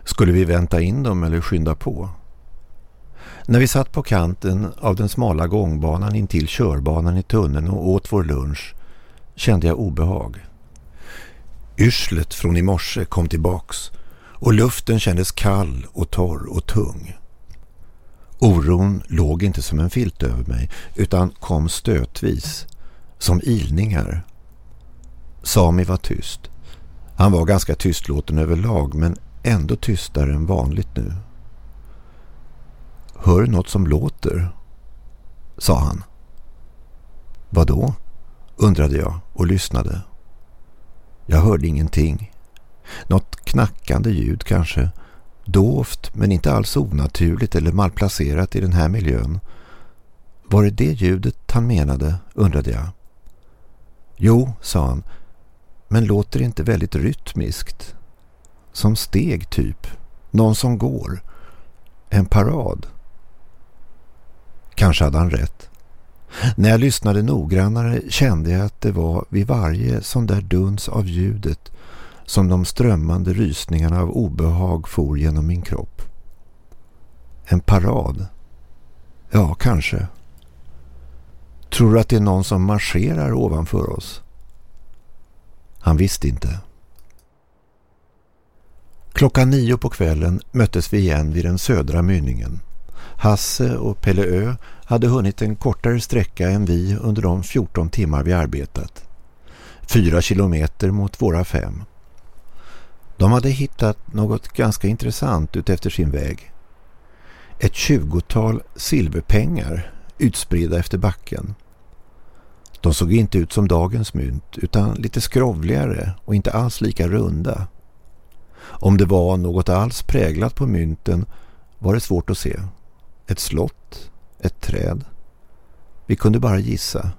Skulle vi vänta in dem eller skynda på? När vi satt på kanten av den smala gångbanan in till körbanan i tunneln och åt vår lunch kände jag obehag. Yrslet från i morse kom tillbaks och luften kändes kall och torr och tung. Oron låg inte som en filt över mig utan kom stötvis, som ilningar. Sami var tyst. Han var ganska tystlåten överlag men ändå tystare än vanligt nu. Hör du något som låter? sa han. Vad då? undrade jag och lyssnade. Jag hörde ingenting. Något knackande ljud kanske. Dovt men inte alls onaturligt eller malplacerat i den här miljön. Var det det ljudet han menade, undrade jag. Jo, sa han, men låter det inte väldigt rytmiskt. Som steg typ. Någon som går. En parad. Kanske hade han rätt. När jag lyssnade noggrannare kände jag att det var vid varje sån där duns av ljudet som de strömmande rysningarna av obehag for genom min kropp. En parad? Ja, kanske. Tror du att det är någon som marscherar ovanför oss? Han visste inte. Klockan nio på kvällen möttes vi igen vid den södra mynningen. Hasse och Pelle Ö hade hunnit en kortare sträcka än vi under de 14 timmar vi arbetat. Fyra kilometer mot våra fem. De hade hittat något ganska intressant utefter sin väg. Ett tjugotal silverpengar utspridda efter backen. De såg inte ut som dagens mynt utan lite skrovligare och inte alls lika runda. Om det var något alls präglat på mynten var det svårt att se. Ett slott, ett träd. Vi kunde bara gissa.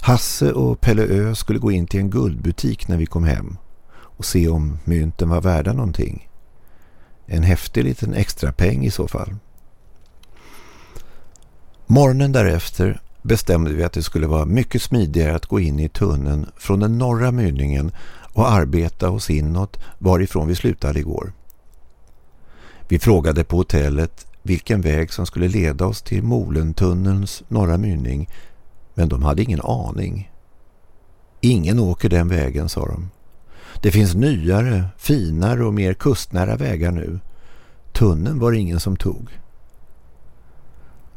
Hasse och Pelle Ö skulle gå in till en guldbutik när vi kom hem och se om mynten var värda någonting. En häftig liten extra peng i så fall. Morgonen därefter bestämde vi att det skulle vara mycket smidigare att gå in i tunneln från den norra mynningen och arbeta oss inåt varifrån vi slutade igår. Vi frågade på hotellet vilken väg som skulle leda oss till Molentunnelns norra mynning men de hade ingen aning. Ingen åker den vägen, sa de. Det finns nyare, finare och mer kustnära vägar nu. Tunneln var ingen som tog.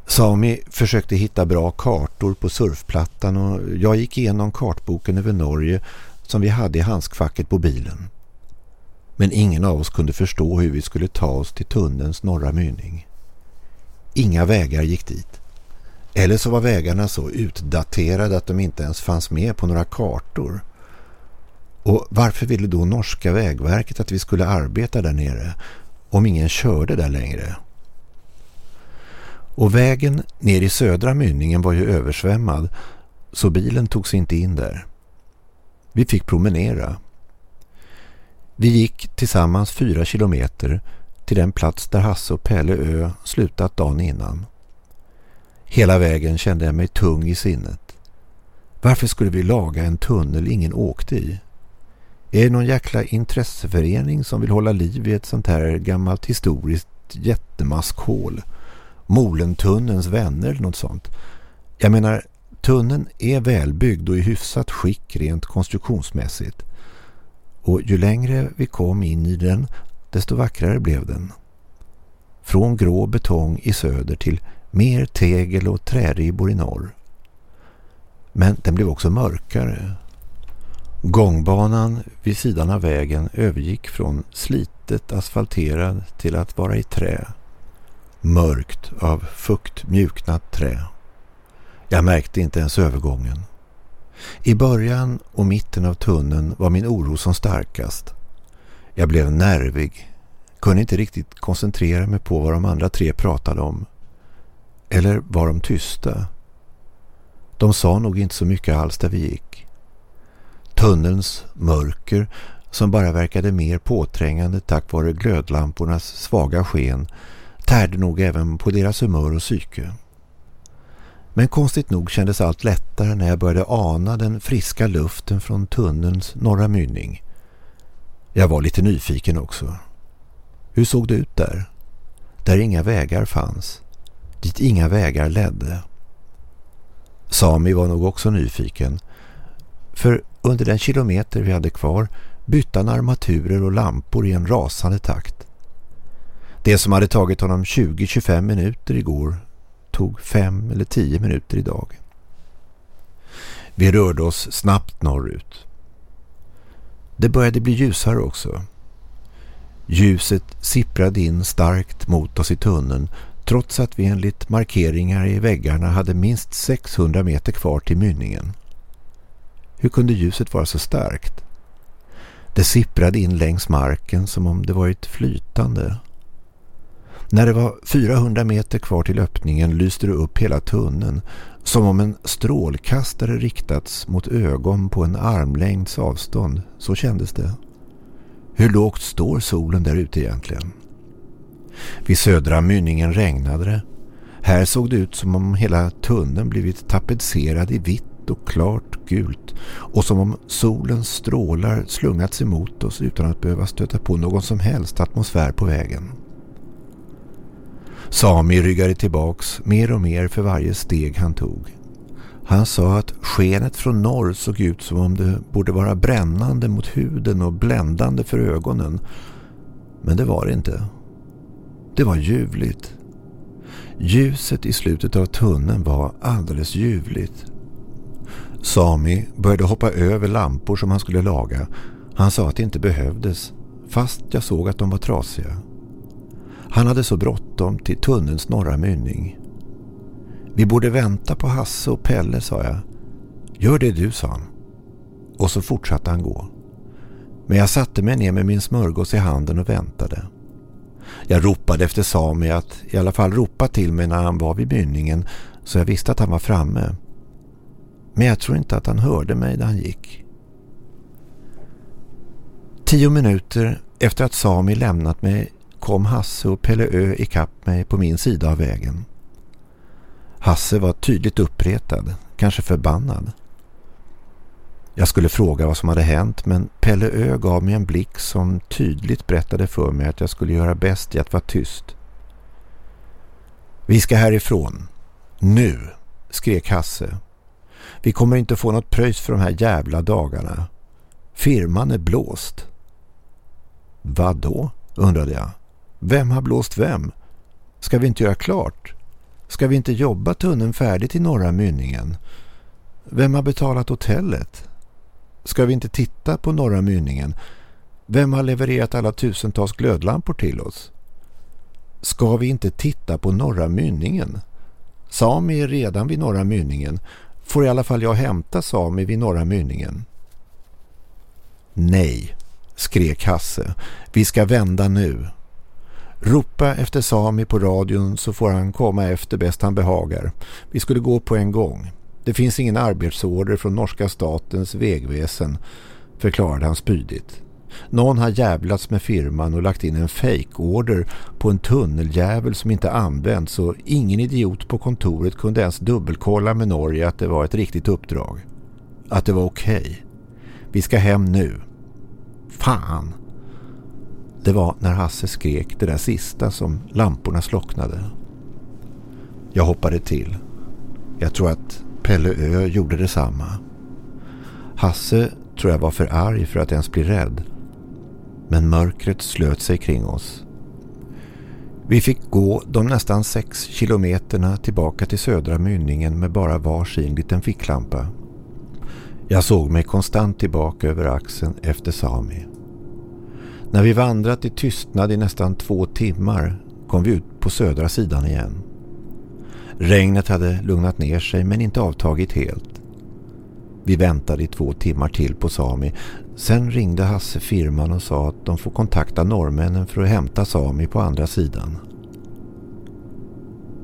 Sami försökte hitta bra kartor på surfplattan och jag gick igenom kartboken över Norge som vi hade i handskfacket på bilen. Men ingen av oss kunde förstå hur vi skulle ta oss till tunnelns norra mynning. Inga vägar gick dit. Eller så var vägarna så utdaterade att de inte ens fanns med på några kartor. Och varför ville då norska vägverket att vi skulle arbeta där nere om ingen körde där längre? Och vägen ner i södra mynningen var ju översvämmad så bilen tog sig inte in där. Vi fick promenera. Vi gick tillsammans fyra kilometer till den plats där Hasse och Pelle Ö slutat dagen innan. Hela vägen kände jag mig tung i sinnet. Varför skulle vi laga en tunnel ingen åkte i? Är det någon jäkla intresseförening som vill hålla liv i ett sånt här gammalt historiskt jättemaskhål? Molentunnens vänner eller något sånt. Jag menar, tunneln är välbyggd och i hyfsat skick rent konstruktionsmässigt. Och ju längre vi kom in i den, desto vackrare blev den. Från grå betong i söder till mer tegel och träribbor i norr. Men den blev också mörkare. Gångbanan vid sidan av vägen övergick från slitet asfalterad till att vara i trä. Mörkt av fukt mjuknat trä. Jag märkte inte ens övergången. I början och mitten av tunneln var min oro som starkast. Jag blev nervig, kunde inte riktigt koncentrera mig på vad de andra tre pratade om. Eller var de tysta? De sa nog inte så mycket alls där vi gick. Tunnelns mörker, som bara verkade mer påträngande tack vare glödlampornas svaga sken, tärde nog även på deras humör och psyke. Men konstigt nog kändes allt lättare när jag började ana den friska luften från tunnelns norra mynning. Jag var lite nyfiken också. Hur såg det ut där? Där inga vägar fanns. Dit inga vägar ledde. Sami var nog också nyfiken. För under den kilometer vi hade kvar bytte han armaturer och lampor i en rasande takt. Det som hade tagit honom 20-25 minuter igår tog 5 eller 10 minuter idag. Vi rörde oss snabbt norrut. Det började bli ljusare också. Ljuset sipprade in starkt mot oss i tunneln trots att vi enligt markeringar i väggarna hade minst 600 meter kvar till mynningen. Hur kunde ljuset vara så starkt? Det sipprade in längs marken som om det varit flytande. När det var 400 meter kvar till öppningen lyste det upp hela tunneln som om en strålkastare riktats mot ögon på en armlängds avstånd. Så kändes det. Hur lågt står solen där ute egentligen? Vid södra mynningen regnade det. Här såg det ut som om hela tunneln blivit tapetserad i vitt och klart gult och som om solens strålar slungats emot oss utan att behöva stöta på någon som helst atmosfär på vägen. Sami ryggade tillbaks mer och mer för varje steg han tog. Han sa att skenet från norr såg ut som om det borde vara brännande mot huden och bländande för ögonen. Men det var det inte. Det var ljuvligt. Ljuset i slutet av tunneln var alldeles ljuvligt. Sami började hoppa över lampor som han skulle laga. Han sa att det inte behövdes, fast jag såg att de var trasiga. Han hade så bråttom till tunnelns norra mynning. Vi borde vänta på Hasse och Pelle, sa jag. Gör det du, sa han. Och så fortsatte han gå. Men jag satte mig ner med min smörgås i handen och väntade. Jag ropade efter Sami att i alla fall ropa till mig när han var vid mynningen så jag visste att han var framme. Men jag tror inte att han hörde mig när han gick. Tio minuter efter att Sami lämnat mig kom Hasse och Pelle Ö ikapp mig på min sida av vägen. Hasse var tydligt uppretad, kanske förbannad. Jag skulle fråga vad som hade hänt men Pelle Ö gav mig en blick som tydligt berättade för mig att jag skulle göra bäst i att vara tyst. Vi ska härifrån. Nu, skrek Hasse. Vi kommer inte få något pröjs för de här jävla dagarna. Firman är blåst. Vad då? undrade jag. Vem har blåst vem? Ska vi inte göra klart? Ska vi inte jobba tunneln färdigt i norra mynningen? Vem har betalat hotellet? Ska vi inte titta på norra mynningen? Vem har levererat alla tusentals glödlampor till oss? Ska vi inte titta på norra mynningen? Sami är redan vid norra mynningen. Får i alla fall jag hämta Sami vid norra mynningen? Nej, skrek Hasse. Vi ska vända nu. Ropa efter Sami på radion så får han komma efter bäst han behagar. Vi skulle gå på en gång. Det finns ingen arbetsorder från norska statens vägväsen, förklarade han spydigt. Någon har jävlats med firman och lagt in en fake-order på en tunneljävel som inte använts och ingen idiot på kontoret kunde ens dubbelkolla med Norge att det var ett riktigt uppdrag. Att det var okej. Okay. Vi ska hem nu. Fan! Det var när Hasse skrek det där sista som lamporna slocknade. Jag hoppade till. Jag tror att Pelle Ö gjorde detsamma. Hasse tror jag var för arg för att ens bli rädd. Men mörkret slöt sig kring oss. Vi fick gå de nästan sex kilometerna tillbaka till södra mynningen med bara varsin liten ficklampa. Jag såg mig konstant tillbaka över axeln efter Sami. När vi vandrat i tystnad i nästan två timmar kom vi ut på södra sidan igen. Regnet hade lugnat ner sig men inte avtagit helt. Vi väntade i två timmar till på Sami. Sen ringde Hasse firman och sa att de får kontakta norrmännen för att hämta Sami på andra sidan.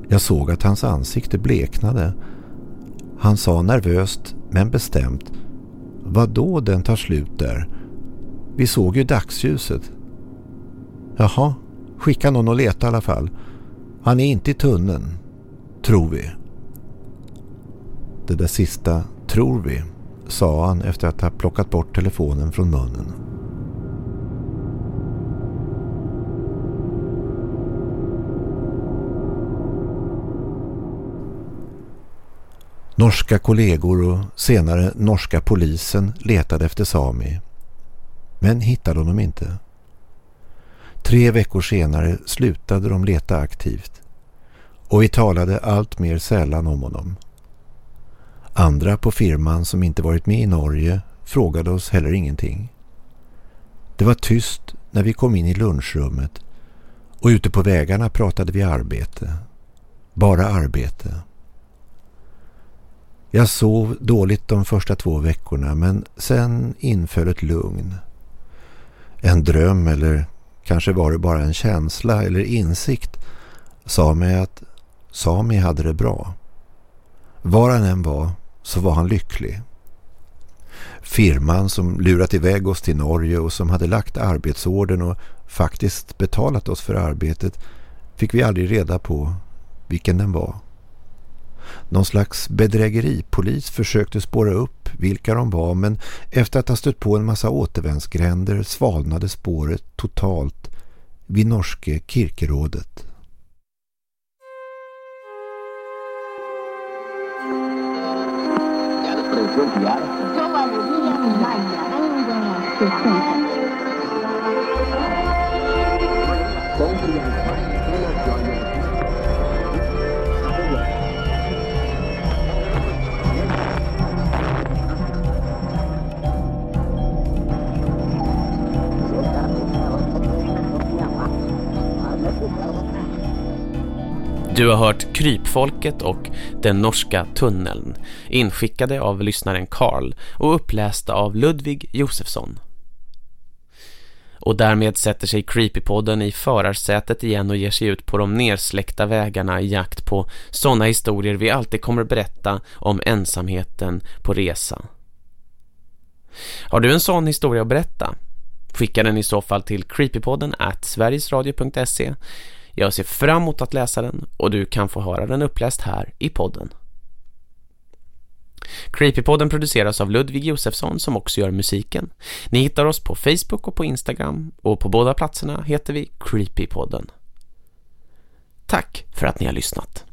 Jag såg att hans ansikte bleknade. Han sa nervöst men bestämt. Vad då den tar slut där? Vi såg ju dagsljuset. Jaha, skicka någon och leta i alla fall. Han är inte i tunneln, tror vi. Det där sista, tror vi, sa han efter att ha plockat bort telefonen från munnen. Norska kollegor och senare norska polisen letade efter Sami men hittade honom inte. Tre veckor senare slutade de leta aktivt och vi talade allt mer sällan om honom. Andra på firman som inte varit med i Norge frågade oss heller ingenting. Det var tyst när vi kom in i lunchrummet och ute på vägarna pratade vi arbete. Bara arbete. Jag sov dåligt de första två veckorna men sen inföll ett lugn en dröm eller kanske var det bara en känsla eller insikt sa mig att Sami hade det bra. Var han än var så var han lycklig. Firman som lurat iväg oss till Norge och som hade lagt arbetsorden och faktiskt betalat oss för arbetet fick vi aldrig reda på vilken den var. Någon slags bedrägeripolis försökte spåra upp vilka de var men efter att ha stött på en massa återvändsgränder svalnade spåret totalt vid norske kirkerådet. Du har hört Krypfolket och Den norska tunneln, inskickade av lyssnaren Karl och upplästa av Ludvig Josefsson. Och därmed sätter sig Creepypodden i förarsätet igen och ger sig ut på de nersläckta vägarna i jakt på sådana historier vi alltid kommer berätta om ensamheten på resa. Har du en sån historia att berätta? Skicka den i så fall till creepypodden at sverigesradio.se jag ser fram emot att läsa den och du kan få höra den uppläst här i podden. Creepypodden produceras av Ludvig Josefsson som också gör musiken. Ni hittar oss på Facebook och på Instagram och på båda platserna heter vi Creepypodden. Tack för att ni har lyssnat.